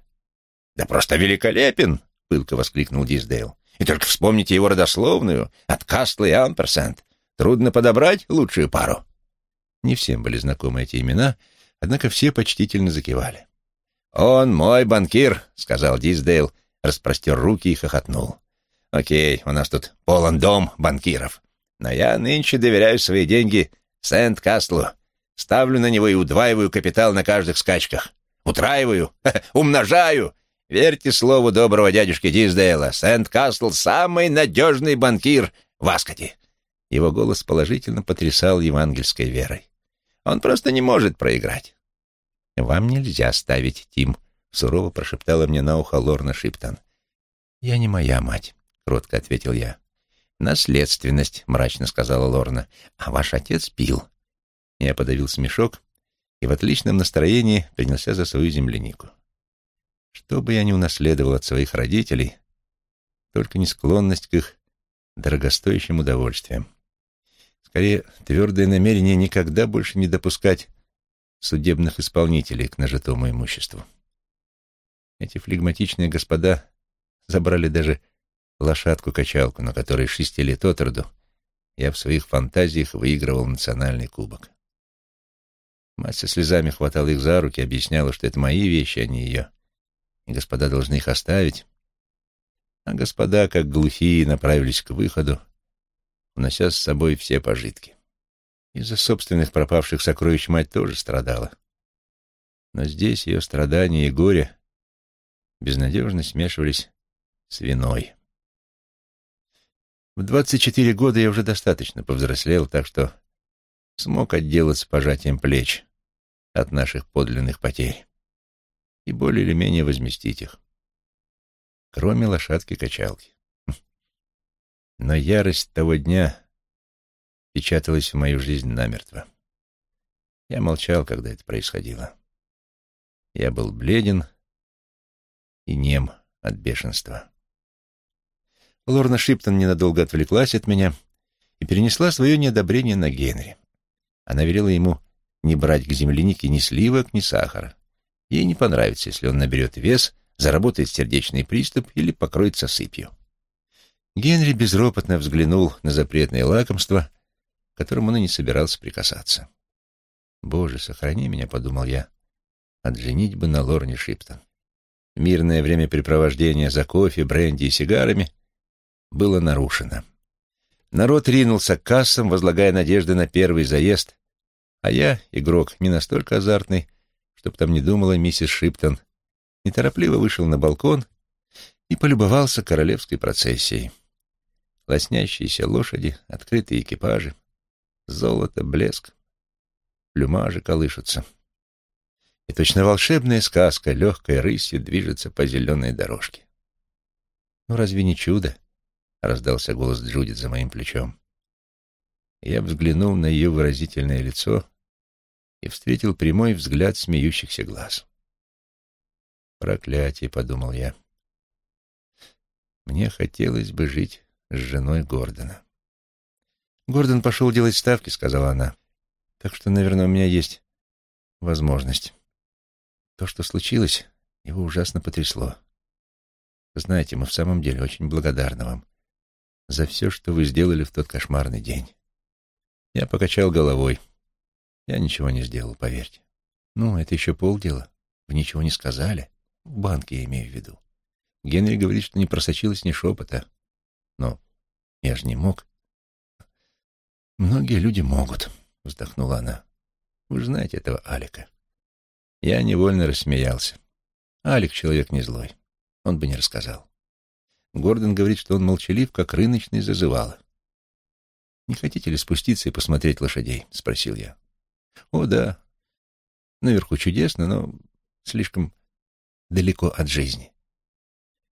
Да просто великолепен, пылко воскликнул Диздейл. И только вспомните его родословную от Кастла и Амперсент. Трудно подобрать лучшую пару. Не всем были знакомы эти имена, однако все почтительно закивали. «Он мой банкир», — сказал Диздейл, распростер руки и хохотнул. «Окей, у нас тут полон дом банкиров. Но я нынче доверяю свои деньги Сент-Кастлу. Ставлю на него и удваиваю капитал на каждых скачках. Утраиваю, умножаю. Верьте слову доброго дядюшки Диздейла. Сент-Кастл — самый надежный банкир в Аскоте». Его голос положительно потрясал евангельской верой. «Он просто не может проиграть. «Вам нельзя ставить, Тим», — сурово прошептала мне на ухо Лорна Шиптон. «Я не моя мать», — кротко ответил я. «Наследственность», — мрачно сказала Лорна. «А ваш отец пил». Я подавил смешок и в отличном настроении принялся за свою землянику. Что бы я ни унаследовал от своих родителей, только не склонность к их дорогостоящим удовольствиям. Скорее, твердое намерение никогда больше не допускать судебных исполнителей к нажитому имуществу. Эти флегматичные господа забрали даже лошадку-качалку, на которой шести лет от роду я в своих фантазиях выигрывал национальный кубок. Мать со слезами хватала их за руки, объясняла, что это мои вещи, а не ее, и господа должны их оставить. А господа, как глухие, направились к выходу, унося с собой все пожитки. Из-за собственных пропавших сокровищ мать тоже страдала. Но здесь ее страдания и горе безнадежно смешивались с виной. В двадцать четыре года я уже достаточно повзрослел, так что смог отделаться пожатием плеч от наших подлинных потерь и более или менее возместить их, кроме лошадки-качалки. Но ярость того дня печаталась в мою жизнь намертво. Я молчал, когда это происходило. Я был бледен и нем от бешенства. Лорна Шиптон ненадолго отвлеклась от меня и перенесла свое неодобрение на Генри. Она велела ему не брать к землянике ни сливок, ни сахара. Ей не понравится, если он наберет вес, заработает сердечный приступ или покроется сыпью. Генри безропотно взглянул на запретное лакомство, к которому он и не собирался прикасаться. «Боже, сохрани меня», — подумал я, — «от женитьбы на Лорне Шиптон». Мирное времяпрепровождение за кофе, бренди и сигарами было нарушено. Народ ринулся к кассам, возлагая надежды на первый заезд, а я, игрок не настолько азартный, чтоб там не думала миссис Шиптон, неторопливо вышел на балкон и полюбовался королевской процессией. Лоснящиеся лошади, открытые экипажи, золото, блеск, плюмажи колышутся. И точно волшебная сказка легкой рысью движется по зеленой дорожке. «Ну разве не чудо?» — раздался голос Джудит за моим плечом. Я взглянул на ее выразительное лицо и встретил прямой взгляд смеющихся глаз. «Проклятие», — подумал я. «Мне хотелось бы жить с женой Гордона». «Гордон пошел делать ставки», — сказала она. «Так что, наверное, у меня есть возможность». То, что случилось, его ужасно потрясло. знаете, мы в самом деле очень благодарны вам за все, что вы сделали в тот кошмарный день. Я покачал головой. Я ничего не сделал, поверьте. Ну, это еще полдела. Вы ничего не сказали. В банке я имею в виду. Генри говорит, что не просочилось ни шепота. Но я же не мог. Многие люди могут, вздохнула она. Вы же знаете этого Алика. Я невольно рассмеялся. Алик человек не злой. Он бы не рассказал. Гордон говорит, что он молчалив, как рыночный зазывало. «Не хотите ли спуститься и посмотреть лошадей?» — спросил я. «О, да. Наверху чудесно, но слишком далеко от жизни».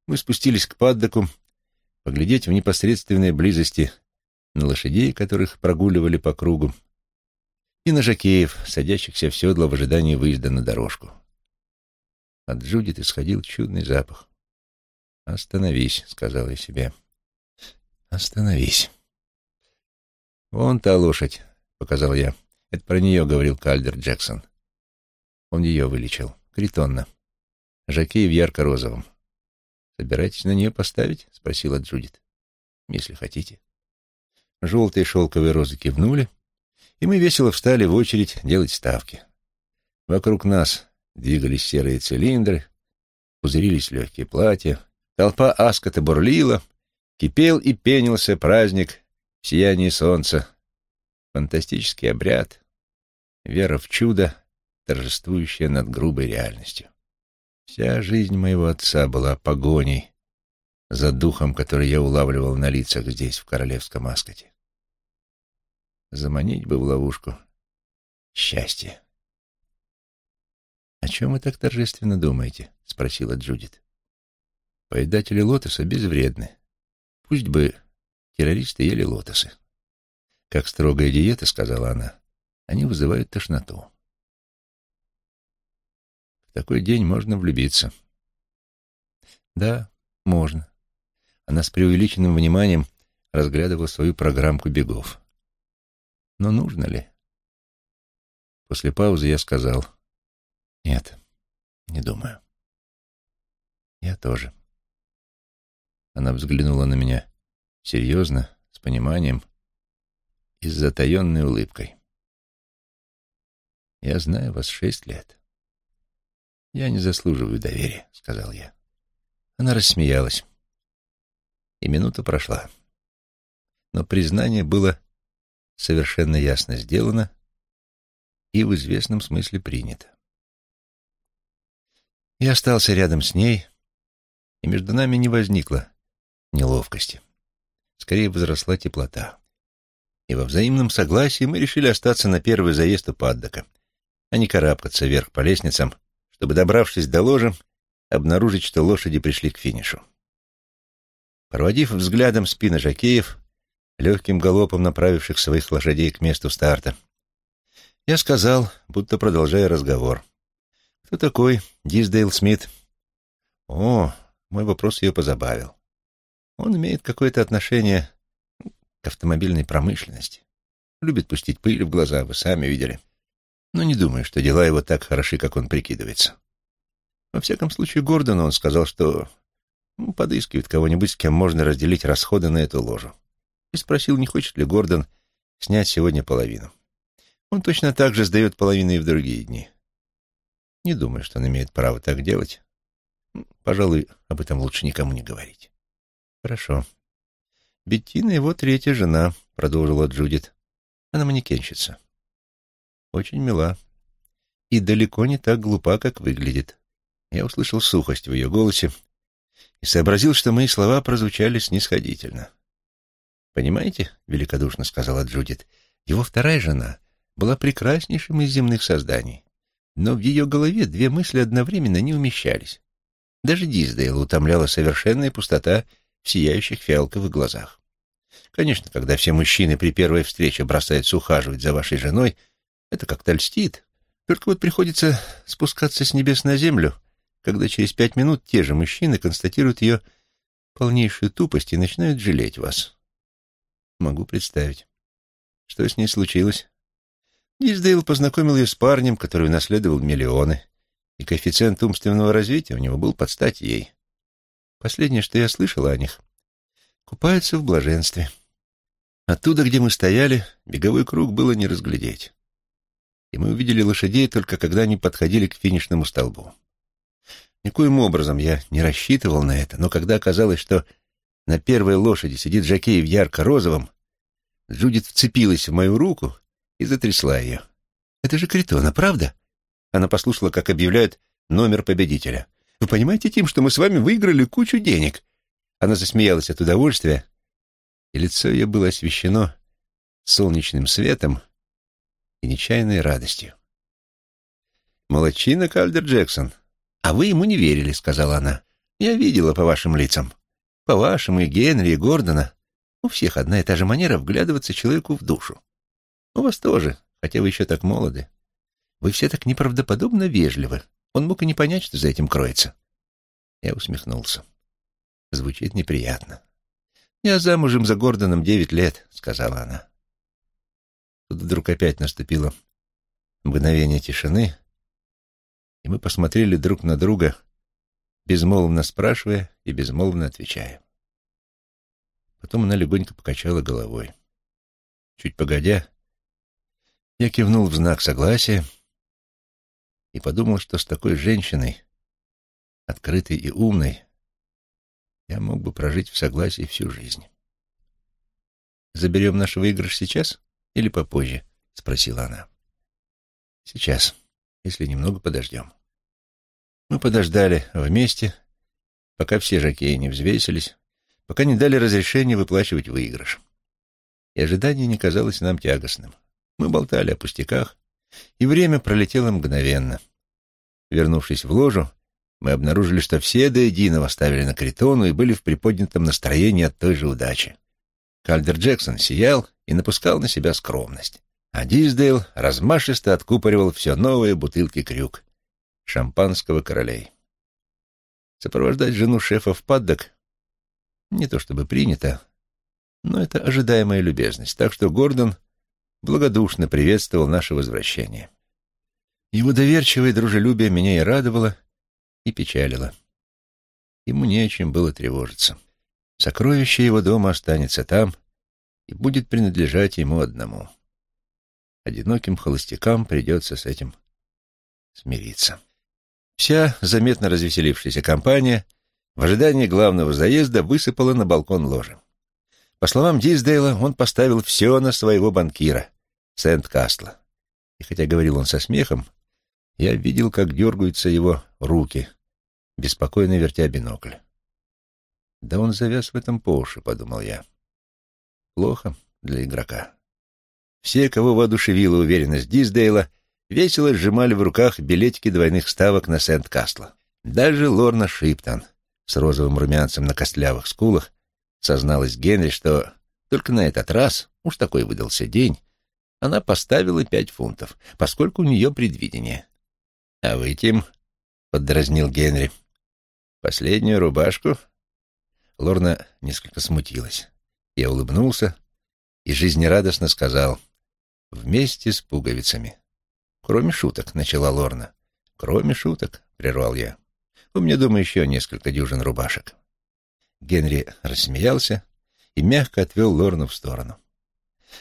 Мы спустились к паддоку, поглядеть в непосредственной близости на лошадей, которых прогуливали по кругу, и на жакеев, садящихся в седло в ожидании выезда на дорожку. От Джудит исходил чудный запах. «Остановись», — сказал я себе. «Остановись». «Вон та лошадь», — показал я. «Это про нее», — говорил Кальдер Джексон. Он ее вылечил. Критонна. Жакей в ярко-розовом. «Собираетесь на нее поставить?» — спросила Джудит. «Если хотите». Желтые шелковые розы кивнули, и мы весело встали в очередь делать ставки. Вокруг нас двигались серые цилиндры, пузырились легкие платья, толпа аскота бурлила, кипел и пенился праздник в сиянии солнца. Фантастический обряд, вера в чудо, торжествующая над грубой реальностью. Вся жизнь моего отца была погоней за духом, который я улавливал на лицах здесь, в королевском аскоте. Заманить бы в ловушку. Счастье. «О чем вы так торжественно думаете?» — спросила Джудит. «Поедатели лотоса безвредны. Пусть бы Террористы ели лотосы. Как строгая диета, сказала она, они вызывают тошноту. В такой день можно влюбиться. Да, можно. Она с преувеличенным вниманием разглядывала свою программку бегов. Но нужно ли? После паузы я сказал, нет, не думаю. Я тоже. Она взглянула на меня серьезно, с пониманием и с затаенной улыбкой. «Я знаю вас шесть лет. Я не заслуживаю доверия», — сказал я. Она рассмеялась, и минута прошла. Но признание было совершенно ясно сделано и в известном смысле принято. Я остался рядом с ней, и между нами не возникло неловкости. Скорее возросла теплота. И во взаимном согласии мы решили остаться на первый заезд у Паддока, а не карабкаться вверх по лестницам, чтобы, добравшись до ложа, обнаружить, что лошади пришли к финишу. Проводив взглядом спины жакеев, легким галопом направивших своих лошадей к месту старта, я сказал, будто продолжая разговор. «Кто такой Диздейл Смит?» «О, мой вопрос ее позабавил. Он имеет какое-то отношение к автомобильной промышленности. Любит пустить пыль в глаза, вы сами видели. Но не думаю, что дела его так хороши, как он прикидывается. Во всяком случае, Гордону он сказал, что ну, подыскивает кого-нибудь, с кем можно разделить расходы на эту ложу. И спросил, не хочет ли Гордон снять сегодня половину. Он точно так же сдает половину и в другие дни. Не думаю, что он имеет право так делать. Пожалуй, об этом лучше никому не говорить. Хорошо. Беттина его третья жена, продолжила Джудит. Она манекенщица. Очень мила. И далеко не так глупа, как выглядит. Я услышал сухость в ее голосе и сообразил, что мои слова прозвучали снисходительно. «Понимаете, — великодушно сказала Джудит, — его вторая жена была прекраснейшим из земных созданий, но в ее голове две мысли одновременно не умещались. Даже Диздейл утомляла совершенная пустота в сияющих фиалковых глазах. Конечно, когда все мужчины при первой встрече бросаются ухаживать за вашей женой, это как-то льстит. Только вот приходится спускаться с небес на землю, когда через пять минут те же мужчины констатируют ее полнейшую тупость и начинают жалеть вас. Могу представить. Что с ней случилось? Диздейл познакомил ее с парнем, который унаследовал миллионы и коэффициент умственного развития у него был под стать ей. Последнее, что я слышала о них, купаются в блаженстве. Оттуда, где мы стояли, беговой круг было не разглядеть. И мы увидели лошадей только когда они подходили к финишному столбу. Никоим образом я не рассчитывал на это, но когда оказалось, что на первой лошади сидит Жакей в ярко-розовом, Джудит вцепилась в мою руку и затрясла ее. «Это же Критона, правда?» Она послушала, как объявляют номер победителя. «Вы понимаете, Тим, что мы с вами выиграли кучу денег?» Она засмеялась от удовольствия, и лицо ее было освещено солнечным светом и нечаянной радостью. «Молодчина, Кальдер Джексон. А вы ему не верили», — сказала она. «Я видела по вашим лицам. По вашим и Генри, и Гордона. У всех одна и та же манера вглядываться человеку в душу. У вас тоже, хотя вы еще так молоды. Вы все так неправдоподобно вежливы. Он мог и не понять, что за этим кроется. Я усмехнулся. Звучит неприятно. «Я замужем за Гордоном девять лет», — сказала она. Тут вдруг опять наступило мгновение тишины, и мы посмотрели друг на друга, безмолвно спрашивая и безмолвно отвечая. Потом она легонько покачала головой. Чуть погодя, я кивнул в знак согласия, и подумал, что с такой женщиной, открытой и умной, я мог бы прожить в согласии всю жизнь. «Заберем наш выигрыш сейчас или попозже?» — спросила она. «Сейчас, если немного подождем». Мы подождали вместе, пока все жокеи не взвесились, пока не дали разрешения выплачивать выигрыш. И ожидание не казалось нам тягостным. Мы болтали о пустяках, и время пролетело мгновенно. Вернувшись в ложу, мы обнаружили, что все до единого ставили на Критону и были в приподнятом настроении от той же удачи. Кальдер Джексон сиял и напускал на себя скромность, а Диздейл размашисто откупоривал все новые бутылки крюк шампанского королей. Сопровождать жену шефа в паддок не то чтобы принято, но это ожидаемая любезность, так что Гордон благодушно приветствовал наше возвращение. Его доверчивое дружелюбие меня и радовало, и печалило. Ему не о чем было тревожиться. Сокровище его дома останется там и будет принадлежать ему одному. Одиноким холостякам придется с этим смириться. Вся заметно развеселившаяся компания в ожидании главного заезда высыпала на балкон ложи. По словам Диздейла, он поставил все на своего банкира, Сент-Кастла. И хотя говорил он со смехом, я видел, как дергаются его руки, беспокойно вертя бинокль. «Да он завяз в этом по уши», — подумал я. «Плохо для игрока». Все, кого воодушевила уверенность Диздейла, весело сжимали в руках билетики двойных ставок на Сент-Кастла. Даже Лорна Шиптон с розовым румянцем на костлявых скулах созналась Генри, что только на этот раз, уж такой выдался день, она поставила пять фунтов, поскольку у нее предвидение. «А вы, Тим?» — поддразнил Генри. «Последнюю рубашку?» Лорна несколько смутилась. Я улыбнулся и жизнерадостно сказал «Вместе с пуговицами». «Кроме шуток», — начала Лорна. «Кроме шуток», — прервал я. «У меня дома еще несколько дюжин рубашек». Генри рассмеялся и мягко отвел Лорну в сторону.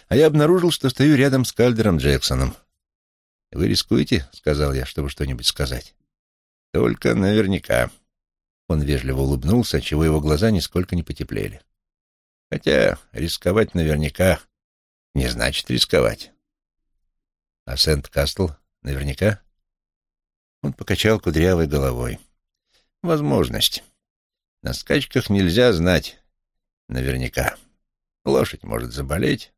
А я обнаружил, что стою рядом с Кальдером Джексоном. «Вы рискуете?» — сказал я, чтобы что-нибудь сказать. «Только наверняка». Он вежливо улыбнулся, отчего его глаза нисколько не потеплели. «Хотя рисковать наверняка не значит рисковать. А Сент-Кастл наверняка? Он покачал кудрявой головой. Возможность. На скачках нельзя знать наверняка. Лошадь может заболеть,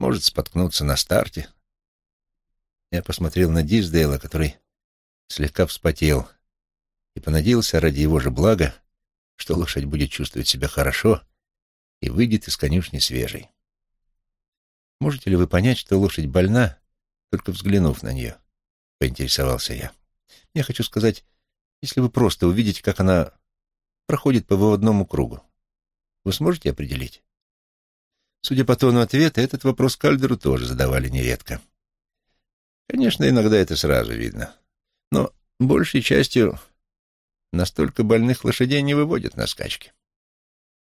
может споткнуться на старте. Я посмотрел на Диздейла, который слегка вспотел, и понадеялся ради его же блага, что лошадь будет чувствовать себя хорошо и выйдет из конюшни свежей. Можете ли вы понять, что лошадь больна, только взглянув на нее, — поинтересовался я. Я хочу сказать, если вы просто увидите, как она проходит по выводному кругу, вы сможете определить? Судя по тону ответа, этот вопрос Кальдеру тоже задавали нередко. Конечно, иногда это сразу видно. Но большей частью настолько больных лошадей не выводят на скачки.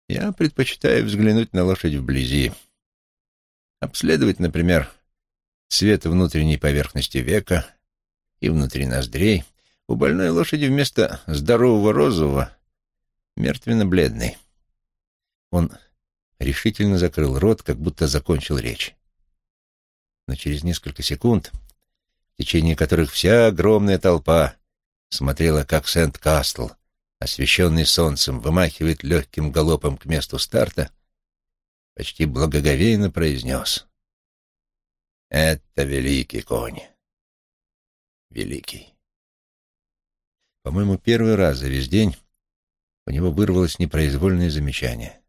Я предпочитаю взглянуть на лошадь вблизи. Обследовать, например, цвет внутренней поверхности века и внутри ноздрей, у больной лошади вместо здорового розового мертвенно-бледный. Он решительно закрыл рот, как будто закончил речь. Но через несколько секунд, в течение которых вся огромная толпа смотрела, как Сент-Кастл, освещенный солнцем, вымахивает легким галопом к месту старта, почти благоговейно произнес — это великий конь. Великий. По-моему, первый раз за весь день у него вырвалось непроизвольное замечание.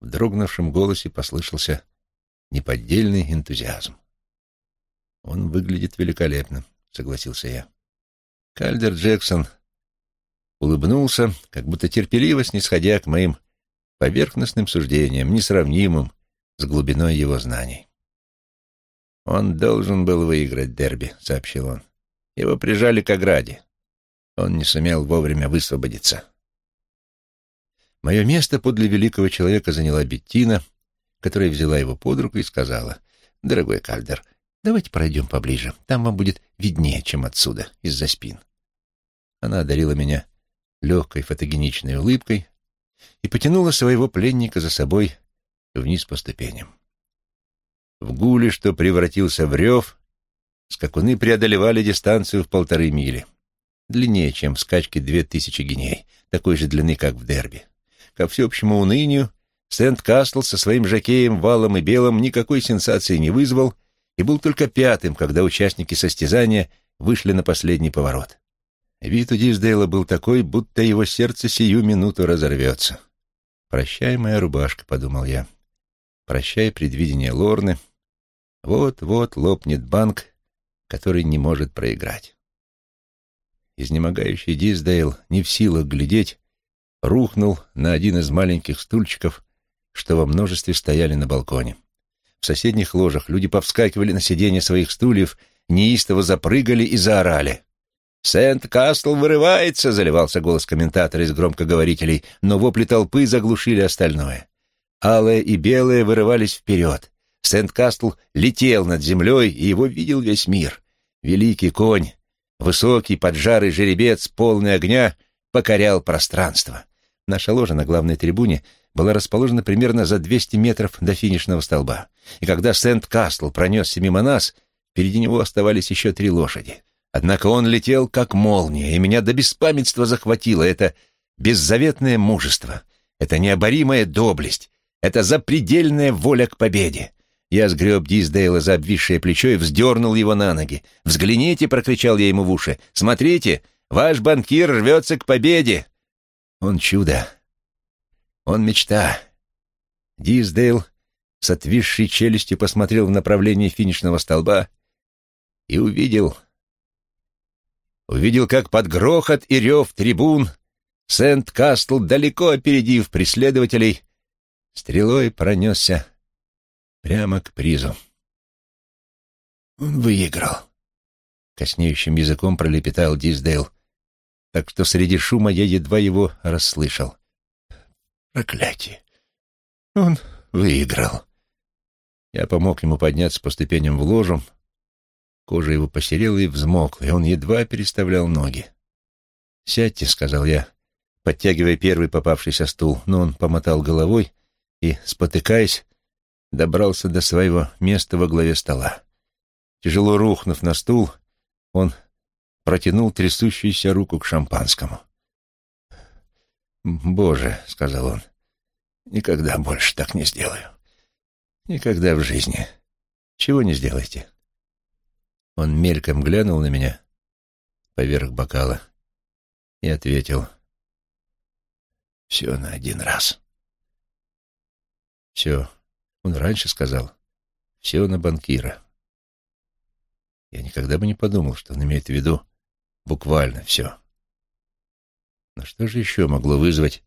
В дрогнувшем голосе послышался неподдельный энтузиазм. «Он выглядит великолепно», — согласился я. Кальдер Джексон улыбнулся, как будто терпеливо снисходя к моим поверхностным суждениям, несравнимым с глубиной его знаний. «Он должен был выиграть дерби», — сообщил он. «Его прижали к ограде. Он не сумел вовремя высвободиться». Мое место подле великого человека заняла Беттина, которая взяла его под руку и сказала, «Дорогой Кальдер, давайте пройдем поближе. Там вам будет виднее, чем отсюда, из-за спин». Она одарила меня легкой фотогеничной улыбкой и потянула своего пленника за собой вниз по ступеням. В гуле, что превратился в рев, скакуны преодолевали дистанцию в полторы мили. Длиннее, чем в скачке две тысячи геней, такой же длины, как в дерби. Ко всеобщему унынию, Сент-Кастл со своим жакеем, валом и белым никакой сенсации не вызвал и был только пятым, когда участники состязания вышли на последний поворот. Вид у Диздейла был такой, будто его сердце сию минуту разорвется. «Прощай, моя рубашка», — подумал я. «Прощай, предвидение Лорны. Вот-вот лопнет банк, который не может проиграть». Изнемогающий Диздейл, не в силах глядеть, рухнул на один из маленьких стульчиков, что во множестве стояли на балконе. В соседних ложах люди повскакивали на сиденья своих стульев, неистово запрыгали и заорали. «Сент-Кастл вырывается!» — заливался голос комментатора из громкоговорителей, но вопли толпы заглушили остальное. Алое и белое вырывались вперед. Сент-Кастл летел над землей, и его видел весь мир. Великий конь, высокий поджарый жеребец, полный огня, покорял пространство. Наша ложа на главной трибуне была расположена примерно за 200 метров до финишного столба. И когда Сент-Кастл пронесся мимо нас, впереди него оставались еще три лошади. Однако он летел как молния, и меня до беспамятства захватило это беззаветное мужество, это необоримая доблесть, это запредельная воля к победе. Я сгреб Диздейла за обвисшее плечо и вздернул его на ноги. «Взгляните!» — прокричал я ему в уши. «Смотрите! Ваш банкир рвется к победе!» Он чудо. Он мечта. Диздейл с отвисшей челюстью посмотрел в направлении финишного столба и увидел... Увидел, как под грохот и рев трибун Сент-Кастл, далеко опередив преследователей, стрелой пронесся прямо к призу. Он выиграл. Коснеющим языком пролепетал Диздейл, так что среди шума я едва его расслышал. Проклятие! Он выиграл. Я помог ему подняться по ступеням в ложу. Кожа его посерела и взмокла, и он едва переставлял ноги. «Сядьте», — сказал я, подтягивая первый попавшийся стул, но он помотал головой и, спотыкаясь, добрался до своего места во главе стола. Тяжело рухнув на стул, он протянул трясущуюся руку к шампанскому. «Боже», — сказал он, — «никогда больше так не сделаю. Никогда в жизни. Чего не сделайте». Он мельком глянул на меня поверх бокала и ответил «Все на один раз». «Все», — он раньше сказал, «все на банкира». Я никогда бы не подумал, что он имеет в виду буквально все. Но что же еще могло вызвать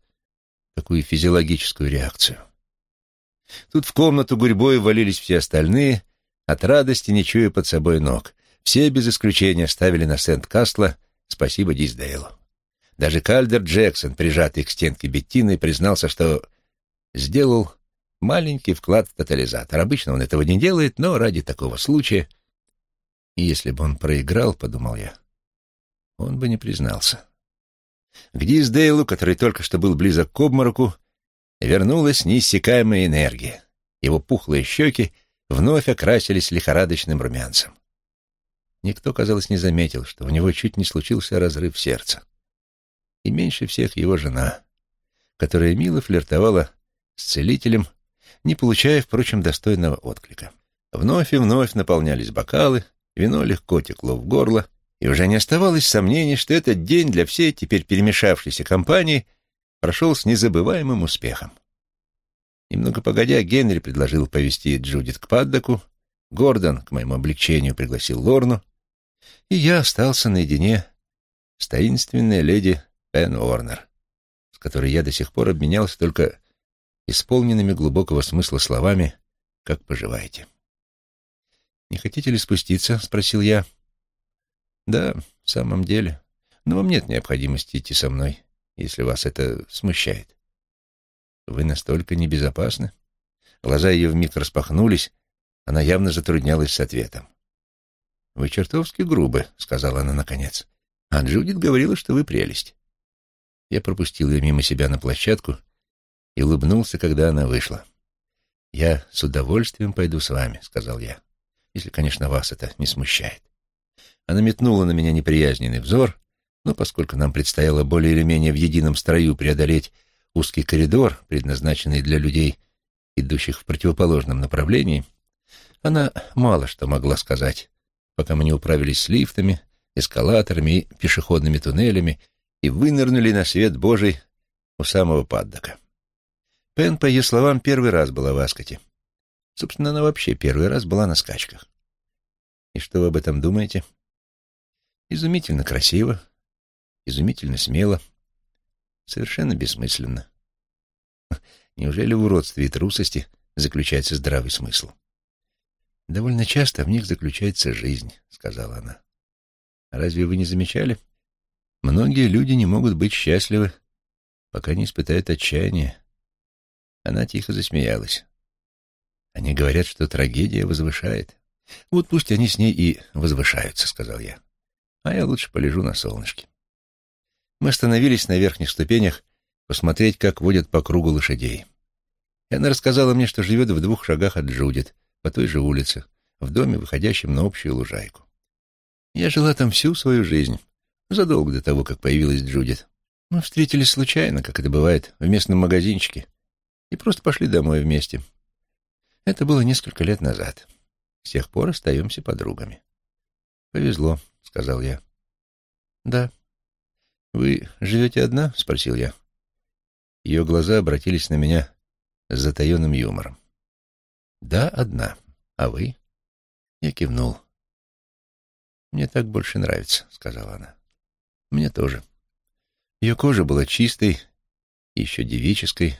такую физиологическую реакцию? Тут в комнату гурьбой валились все остальные, от радости не чуя под собой ног. Все без исключения ставили на Сент-Кастла «Спасибо Диздейлу». Даже Кальдер Джексон, прижатый к стенке Беттины, признался, что сделал маленький вклад в тотализатор. Обычно он этого не делает, но ради такого случая... И если бы он проиграл, — подумал я, — он бы не признался. К Диздейлу, который только что был близок к обмороку, вернулась неиссякаемая энергия. Его пухлые щеки вновь окрасились лихорадочным румянцем. Никто, казалось, не заметил, что у него чуть не случился разрыв сердца. И меньше всех его жена, которая мило флиртовала с целителем, не получая, впрочем, достойного отклика. Вновь и вновь наполнялись бокалы, вино легко текло в горло, и уже не оставалось сомнений, что этот день для всей теперь перемешавшейся компании прошел с незабываемым успехом. Немного погодя, Генри предложил повести Джудит к Паддоку, Гордон, к моему облегчению, пригласил Лорну, и я остался наедине с таинственной леди Пен Уорнер, с которой я до сих пор обменялся только исполненными глубокого смысла словами «Как поживаете?». «Не хотите ли спуститься?» — спросил я. «Да, в самом деле. Но вам нет необходимости идти со мной, если вас это смущает. Вы настолько небезопасны?» Глаза ее вмиг распахнулись, она явно затруднялась с ответом. «Вы чертовски грубы», — сказала она наконец. «А Джудит говорила, что вы прелесть». Я пропустил ее мимо себя на площадку и улыбнулся, когда она вышла. «Я с удовольствием пойду с вами», — сказал я, — «если, конечно, вас это не смущает». Она метнула на меня неприязненный взор, но поскольку нам предстояло более или менее в едином строю преодолеть узкий коридор, предназначенный для людей, идущих в противоположном направлении, она мало что могла сказать, пока мы не управились с лифтами, эскалаторами и пешеходными туннелями и вынырнули на свет Божий у самого паддока. Пен, по ее словам, первый раз была в Аскоте. Собственно, она вообще первый раз была на скачках. И что вы об этом думаете? Изумительно красиво, изумительно смело, совершенно бессмысленно. Неужели в уродстве и трусости заключается здравый смысл? Довольно часто в них заключается жизнь, сказала она. Разве вы не замечали? Многие люди не могут быть счастливы, пока не испытают отчаяния. Она тихо засмеялась. Они говорят, что трагедия возвышает. Вот пусть они с ней и возвышаются, сказал я. А я лучше полежу на солнышке. Мы остановились на верхних ступенях посмотреть, как водят по кругу лошадей. И она рассказала мне, что живет в двух шагах от Джудит, по той же улице, в доме, выходящем на общую лужайку. Я жила там всю свою жизнь, задолго до того, как появилась Джудит. Мы встретились случайно, как это бывает, в местном магазинчике, и просто пошли домой вместе. Это было несколько лет назад. С тех пор остаемся подругами. «Повезло», — сказал я. «Да». «Вы живете одна?» — спросил я. Ее глаза обратились на меня с затаенным юмором. «Да, одна. А вы?» Я кивнул. «Мне так больше нравится», — сказала она. «Мне тоже». Ее кожа была чистой еще девической,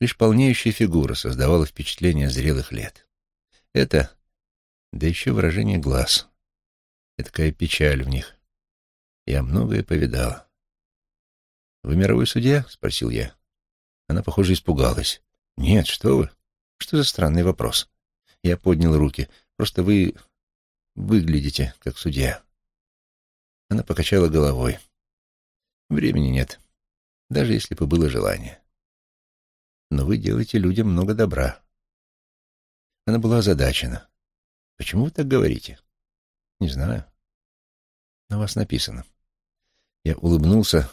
лишь полнеющая фигура создавала впечатление зрелых лет. Это, да еще выражение глаз, и такая печаль в них. Я многое повидала. «Вы мировой судья?» — спросил я. Она, похоже, испугалась. «Нет, что вы? Что за странный вопрос?» Я поднял руки. «Просто вы выглядите как судья». Она покачала головой. «Времени нет, даже если бы было желание. Но вы делаете людям много добра». Она была озадачена. «Почему вы так говорите?» «Не знаю. На вас написано». Я улыбнулся,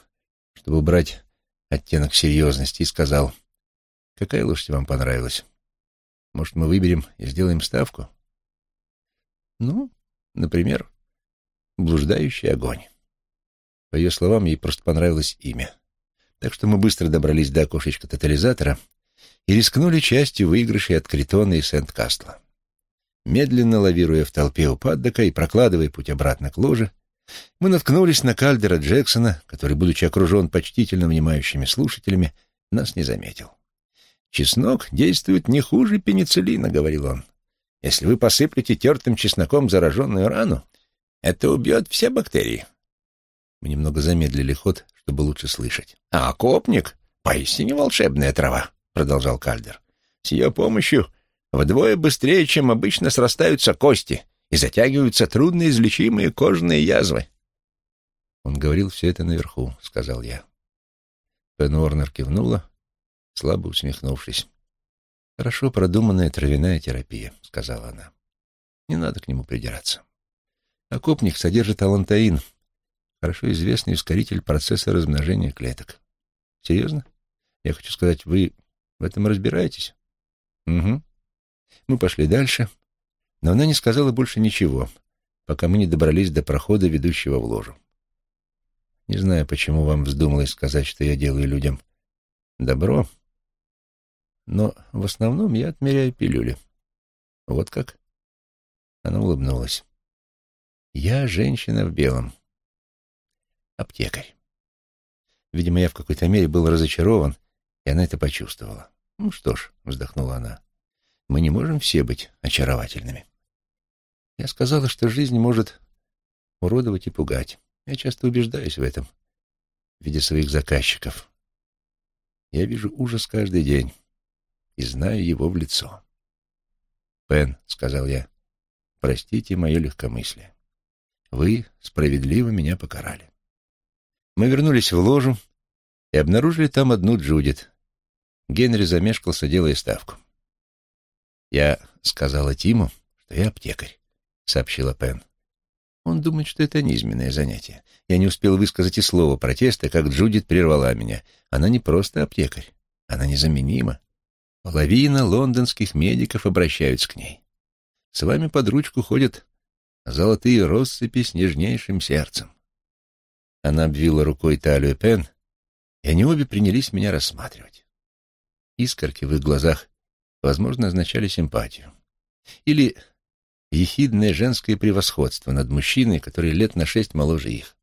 чтобы убрать оттенок серьезности, и сказал, «Какая лошадь вам понравилась? Может, мы выберем и сделаем ставку?» «Ну, например, блуждающий огонь». По ее словам, ей просто понравилось имя. Так что мы быстро добрались до окошечка тотализатора и рискнули частью выигрышей от Критона и Сент-Кастла. Медленно лавируя в толпе у паддока и прокладывая путь обратно к ложе, мы наткнулись на Кальдера Джексона, который, будучи окружен почтительно внимающими слушателями, нас не заметил. «Чеснок действует не хуже пенициллина», — говорил он. «Если вы посыплете тертым чесноком зараженную рану, это убьет все бактерии». Мы немного замедлили ход, чтобы лучше слышать. «А окопник — поистине волшебная трава», — продолжал Кальдер. «С ее помощью вдвое быстрее, чем обычно срастаются кости, и затягиваются трудноизлечимые кожные язвы. Он говорил все это наверху, сказал я. Пен Уорнер кивнула, слабо усмехнувшись. «Хорошо продуманная травяная терапия», — сказала она. «Не надо к нему придираться. Окопник содержит алантаин, хорошо известный ускоритель процесса размножения клеток. Серьезно? Я хочу сказать, вы в этом разбираетесь? Угу. Мы пошли дальше, но она не сказала больше ничего, пока мы не добрались до прохода, ведущего в ложу. Не знаю, почему вам вздумалось сказать, что я делаю людям добро, но в основном я отмеряю пилюли. Вот как? Она улыбнулась. Я женщина в белом. Аптекарь. Видимо, я в какой-то мере был разочарован, и она это почувствовала. Ну что ж, вздохнула она, мы не можем все быть очаровательными. Я сказала, что жизнь может уродовать и пугать. Я часто убеждаюсь в этом, в виде своих заказчиков. Я вижу ужас каждый день и знаю его в лицо. «Пен», — сказал я, — «простите мое легкомыслие. Вы справедливо меня покарали». Мы вернулись в ложу и обнаружили там одну Джудит. Генри замешкался, делая ставку. Я сказала Тиму, что я аптекарь. — сообщила Пен. Он думает, что это низменное занятие. Я не успел высказать и слова протеста, как Джудит прервала меня. Она не просто аптекарь, она незаменима. Половина лондонских медиков обращаются к ней. С вами под ручку ходят золотые россыпи с нежнейшим сердцем. Она обвила рукой талию Пен, и они обе принялись меня рассматривать. искорки в их глазах, возможно, означали симпатию. Или ехидное женское превосходство над мужчиной, который лет на шесть моложе их.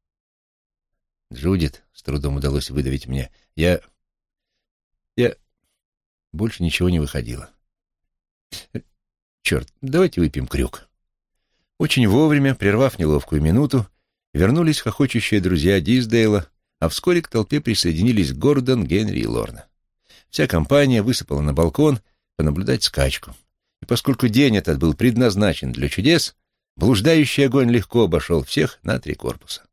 «Джудит», — с трудом удалось выдавить мне, — «я... я...» Больше ничего не выходило. «Черт, давайте выпьем крюк». Очень вовремя, прервав неловкую минуту, вернулись хохочущие друзья Диздейла, а вскоре к толпе присоединились Гордон, Генри и Лорна. Вся компания высыпала на балкон понаблюдать скачку. И поскольку день этот был предназначен для чудес, блуждающий огонь легко обошел всех на три корпуса.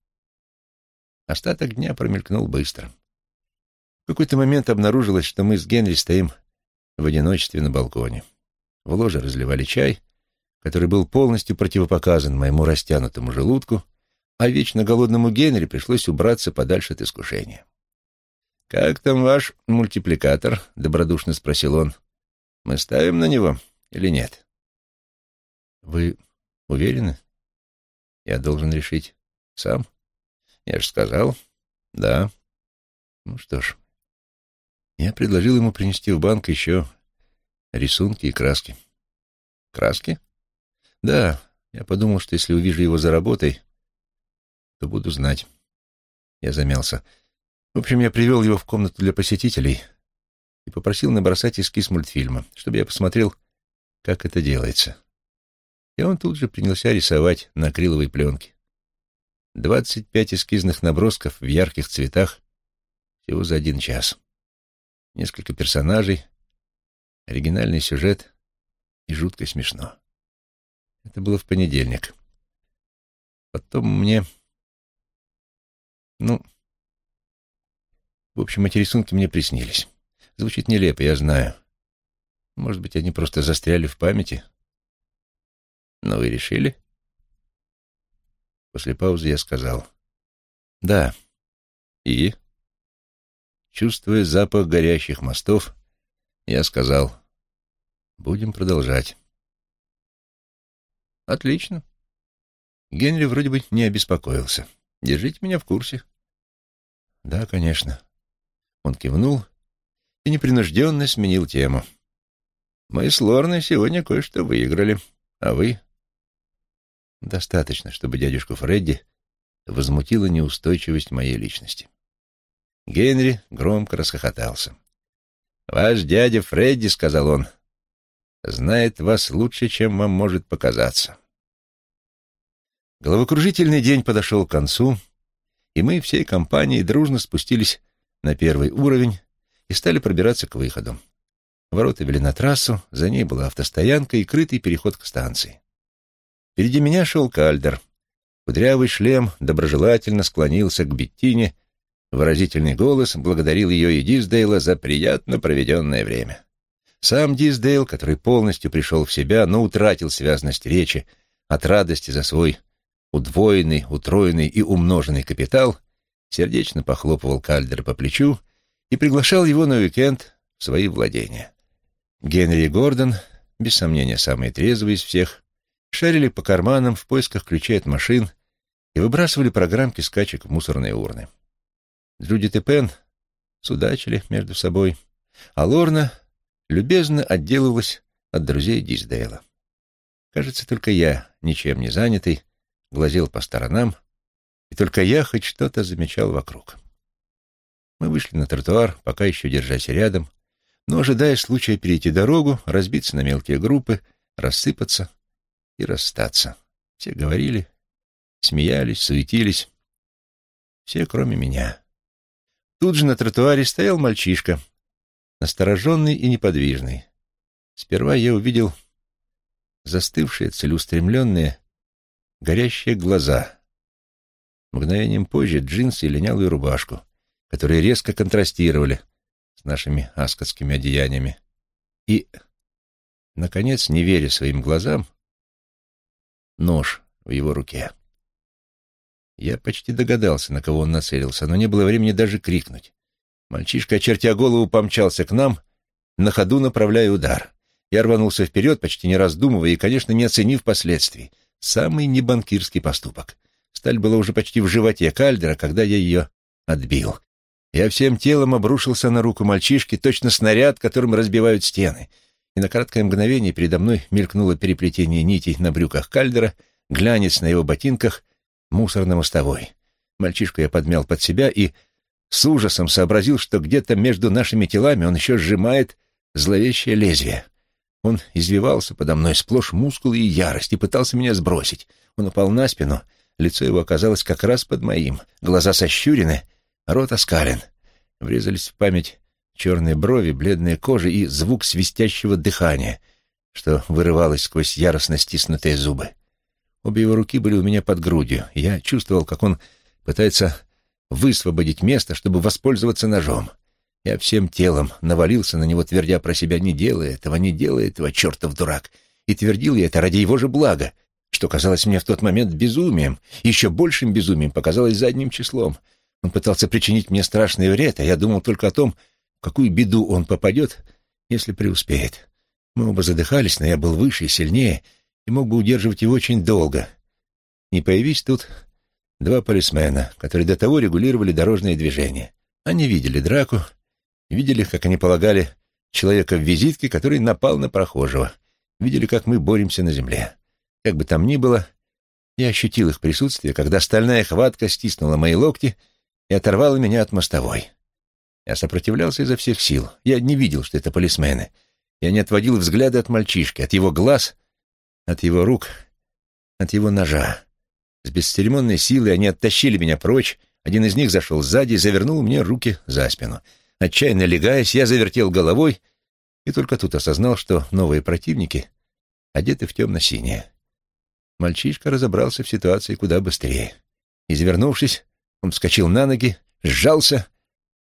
Остаток дня промелькнул быстро. В какой-то момент обнаружилось, что мы с Генри стоим в одиночестве на балконе. В ложе разливали чай, который был полностью противопоказан моему растянутому желудку, а вечно голодному Генри пришлось убраться подальше от искушения. «Как там ваш мультипликатор?» — добродушно спросил он. «Мы ставим на него или нет?» «Вы уверены? Я должен решить сам?» «Я же сказал, да». «Ну что ж, я предложил ему принести в банк еще рисунки и краски». «Краски?» «Да, я подумал, что если увижу его за работой, то буду знать». Я замялся. В общем, я привел его в комнату для посетителей и попросил набросать эскиз мультфильма, чтобы я посмотрел, как это делается. И он тут же принялся рисовать на акриловой пленке. Двадцать пять эскизных набросков в ярких цветах всего за один час. Несколько персонажей, оригинальный сюжет и жутко смешно. Это было в понедельник. Потом мне... Ну, в общем, эти рисунки мне приснились. Звучит нелепо, я знаю. Может быть, они просто застряли в памяти. Но вы решили? После паузы я сказал. Да. И? Чувствуя запах горящих мостов, я сказал. Будем продолжать. Отлично. Генри вроде бы не обеспокоился. Держите меня в курсе. Да, конечно. Он кивнул и непринужденно сменил тему. «Мы с Лорной сегодня кое-что выиграли. А вы?» Достаточно, чтобы дядюшку Фредди возмутила неустойчивость моей личности. Генри громко расхохотался. «Ваш дядя Фредди, — сказал он, — знает вас лучше, чем вам может показаться». Головокружительный день подошел к концу, и мы всей компанией дружно спустились на первый уровень и стали пробираться к выходу. Ворота вели на трассу, за ней была автостоянка и крытый переход к станции. Впереди меня шел кальдер. Кудрявый шлем доброжелательно склонился к Беттине, выразительный голос благодарил ее и Диздейла за приятно проведенное время. Сам Диздейл, который полностью пришел в себя, но утратил связность речи от радости за свой удвоенный, утроенный и умноженный капитал, сердечно похлопывал Кальдера по плечу и приглашал его на уикенд в свои владения. Генри и Гордон, без сомнения самые трезвые из всех, шарили по карманам в поисках ключей от машин и выбрасывали программки скачек в мусорные урны. Джудит и Пен судачили между собой, а Лорна любезно отделывалась от друзей Диздейла. Кажется, только я, ничем не занятый, глазел по сторонам и только я хоть что-то замечал вокруг. Мы вышли на тротуар, пока еще держась рядом, но ожидая случая перейти дорогу, разбиться на мелкие группы, рассыпаться и расстаться. Все говорили, смеялись, суетились. Все, кроме меня. Тут же на тротуаре стоял мальчишка, настороженный и неподвижный. Сперва я увидел застывшие, целеустремленные, горящие глаза, Мгновением позже джинсы и линялую рубашку, которые резко контрастировали с нашими аскотскими одеяниями. И, наконец, не веря своим глазам, нож в его руке. Я почти догадался, на кого он нацелился, но не было времени даже крикнуть. Мальчишка, очертя голову, помчался к нам, на ходу направляя удар. Я рванулся вперед, почти не раздумывая и, конечно, не оценив последствий. Самый небанкирский поступок. Сталь была уже почти в животе Кальдера, когда я ее отбил. Я всем телом обрушился на руку мальчишки, точно снаряд, которым разбивают стены. И на краткое мгновение передо мной мелькнуло переплетение нитей на брюках кальдера, глянец на его ботинках, мусор на мостовой. Мальчишку я подмял под себя и с ужасом сообразил, что где-то между нашими телами он еще сжимает зловещее лезвие. Он извивался подо мной сплошь мускулы и ярость и пытался меня сбросить. Он упал на спину, лицо его оказалось как раз под моим, глаза сощурены — Рот оскален. Врезались в память черные брови, бледная кожа и звук свистящего дыхания, что вырывалось сквозь яростно стиснутые зубы. Обе его руки были у меня под грудью. Я чувствовал, как он пытается высвободить место, чтобы воспользоваться ножом. Я всем телом навалился на него, твердя про себя «не делай этого, не делай этого, чертов дурак!» И твердил я это ради его же блага, что казалось мне в тот момент безумием, еще большим безумием показалось задним числом — он пытался причинить мне страшный вред, а я думал только о том, в какую беду он попадет, если преуспеет. Мы оба задыхались, но я был выше и сильнее и мог бы удерживать его очень долго. Не появись тут два полисмена, которые до того регулировали дорожное движение. Они видели драку, видели, как они полагали, человека в визитке, который напал на прохожего, видели, как мы боремся на земле. Как бы там ни было, я ощутил их присутствие, когда стальная хватка стиснула мои локти — и оторвала меня от мостовой. Я сопротивлялся изо всех сил. Я не видел, что это полисмены. Я не отводил взгляда от мальчишки, от его глаз, от его рук, от его ножа. С бесцеремонной силой они оттащили меня прочь. Один из них зашел сзади и завернул мне руки за спину. Отчаянно легаясь, я завертел головой и только тут осознал, что новые противники одеты в темно-синее. Мальчишка разобрался в ситуации куда быстрее. Извернувшись, он вскочил на ноги, сжался,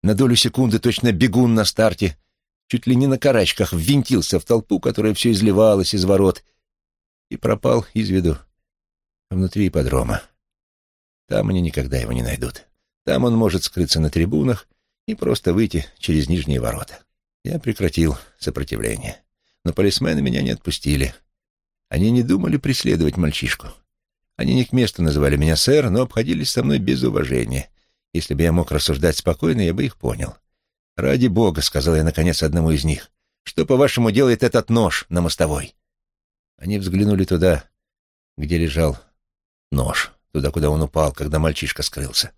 на долю секунды точно бегун на старте, чуть ли не на карачках ввинтился в толпу, которая все изливалась из ворот, и пропал из виду внутри ипподрома. Там они никогда его не найдут. Там он может скрыться на трибунах и просто выйти через нижние ворота. Я прекратил сопротивление. Но полисмены меня не отпустили. Они не думали преследовать мальчишку. Они не к месту называли меня сэр, но обходились со мной без уважения. Если бы я мог рассуждать спокойно, я бы их понял. «Ради бога», — сказал я наконец одному из них, — «что, по-вашему, делает этот нож на мостовой?» Они взглянули туда, где лежал нож, туда, куда он упал, когда мальчишка скрылся.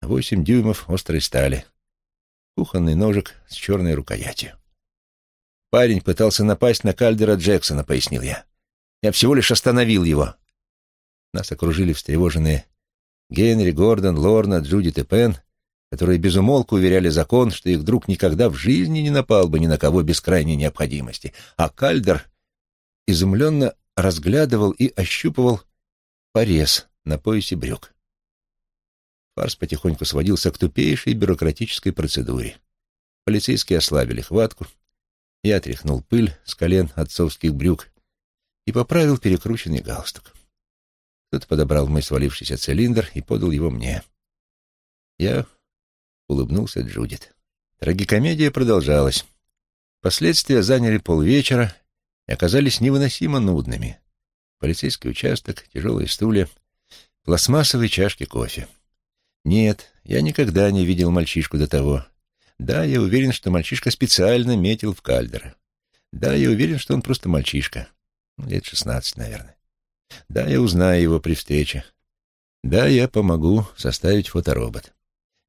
Восемь дюймов острой стали, кухонный ножик с черной рукоятью. «Парень пытался напасть на Кальдера Джексона», — пояснил я. «Я всего лишь остановил его». Нас окружили встревоженные Генри, Гордон, Лорна, Джудит и Пен, которые безумолку уверяли закон, что их друг никогда в жизни не напал бы ни на кого без крайней необходимости. А Кальдер изумленно разглядывал и ощупывал порез на поясе брюк. Фарс потихоньку сводился к тупейшей бюрократической процедуре. Полицейские ослабили хватку, я отряхнул пыль с колен отцовских брюк и поправил перекрученный галстук. Кто-то подобрал мой свалившийся цилиндр и подал его мне. Я улыбнулся Джудит. Трагикомедия продолжалась. Последствия заняли полвечера и оказались невыносимо нудными. Полицейский участок, тяжелые стулья, пластмассовые чашки кофе. Нет, я никогда не видел мальчишку до того. Да, я уверен, что мальчишка специально метил в кальдера. Да, я уверен, что он просто мальчишка. Лет шестнадцать, наверное. Да, я узнаю его при встрече. Да, я помогу составить фоторобот.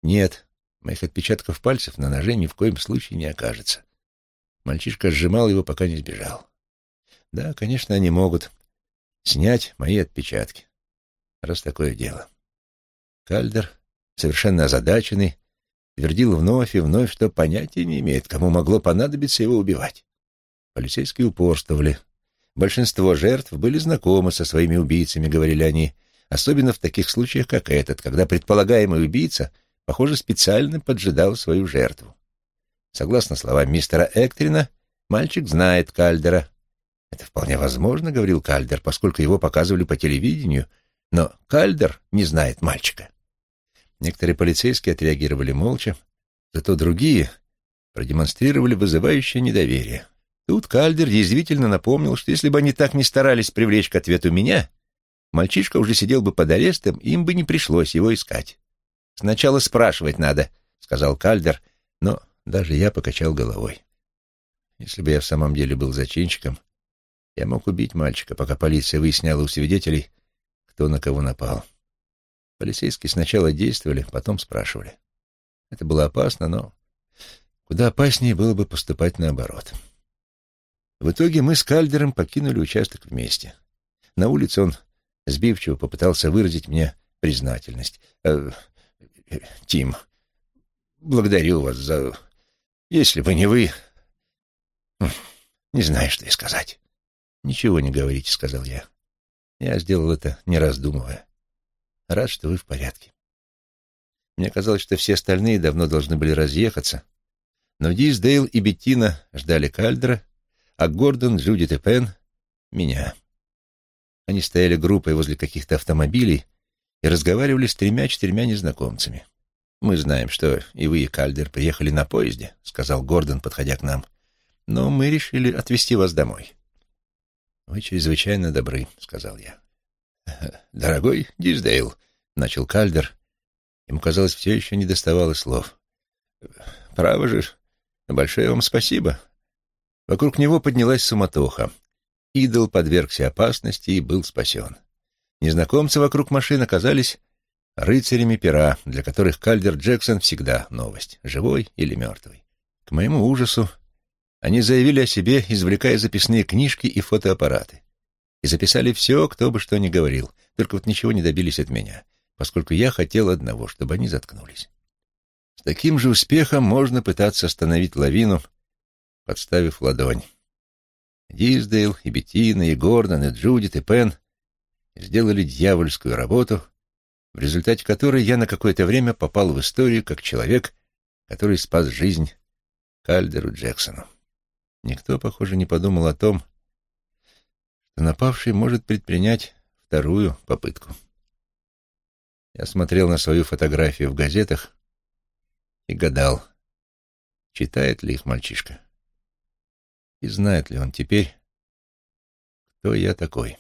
Нет, моих отпечатков пальцев на ноже ни в коем случае не окажется. Мальчишка сжимал его, пока не сбежал. Да, конечно, они могут снять мои отпечатки, раз такое дело. Кальдер, совершенно озадаченный, твердил вновь и вновь, что понятия не имеет, кому могло понадобиться его убивать. Полицейские упорствовали. Большинство жертв были знакомы со своими убийцами, говорили они, особенно в таких случаях, как этот, когда предполагаемый убийца, похоже, специально поджидал свою жертву. Согласно словам мистера Эктрина, мальчик знает Кальдера. Это вполне возможно, говорил Кальдер, поскольку его показывали по телевидению, но Кальдер не знает мальчика. Некоторые полицейские отреагировали молча, зато другие продемонстрировали вызывающее недоверие. Тут Кальдер язвительно напомнил, что если бы они так не старались привлечь к ответу меня, мальчишка уже сидел бы под арестом, им бы не пришлось его искать. «Сначала спрашивать надо», — сказал Кальдер, но даже я покачал головой. Если бы я в самом деле был зачинщиком, я мог убить мальчика, пока полиция выясняла у свидетелей, кто на кого напал. Полицейские сначала действовали, потом спрашивали. Это было опасно, но куда опаснее было бы поступать наоборот. В итоге мы с Кальдером покинули участок вместе. На улице он сбивчиво попытался выразить мне признательность. «Э, «Тим, благодарю вас за... Если бы не вы... Не знаю, что и сказать». «Ничего не говорите», — сказал я. Я сделал это, не раздумывая. Рад, что вы в порядке. Мне казалось, что все остальные давно должны были разъехаться, но Диздейл и Беттина ждали Кальдера, а Гордон, Джудит и Пен — меня. Они стояли группой возле каких-то автомобилей и разговаривали с тремя-четырьмя незнакомцами. «Мы знаем, что и вы, и Кальдер приехали на поезде», — сказал Гордон, подходя к нам. «Но мы решили отвезти вас домой». «Вы чрезвычайно добры», — сказал я. «Дорогой Диздейл», — начал Кальдер. Ему, казалось, все еще не доставало слов. «Право же, большое вам спасибо». Вокруг него поднялась суматоха. Идол подвергся опасности и был спасен. Незнакомцы вокруг машин оказались рыцарями пера, для которых Кальдер Джексон всегда новость, живой или мертвый. К моему ужасу, они заявили о себе, извлекая записные книжки и фотоаппараты. И записали все, кто бы что ни говорил, только вот ничего не добились от меня, поскольку я хотел одного, чтобы они заткнулись. С таким же успехом можно пытаться остановить лавину, подставив ладонь. Диздейл, и Беттина, и Гордон, и Джудит, и Пен сделали дьявольскую работу, в результате которой я на какое-то время попал в историю как человек, который спас жизнь Кальдеру Джексону. Никто, похоже, не подумал о том, что напавший может предпринять вторую попытку. Я смотрел на свою фотографию в газетах и гадал, читает ли их мальчишка, и знает ли он теперь, кто я такой.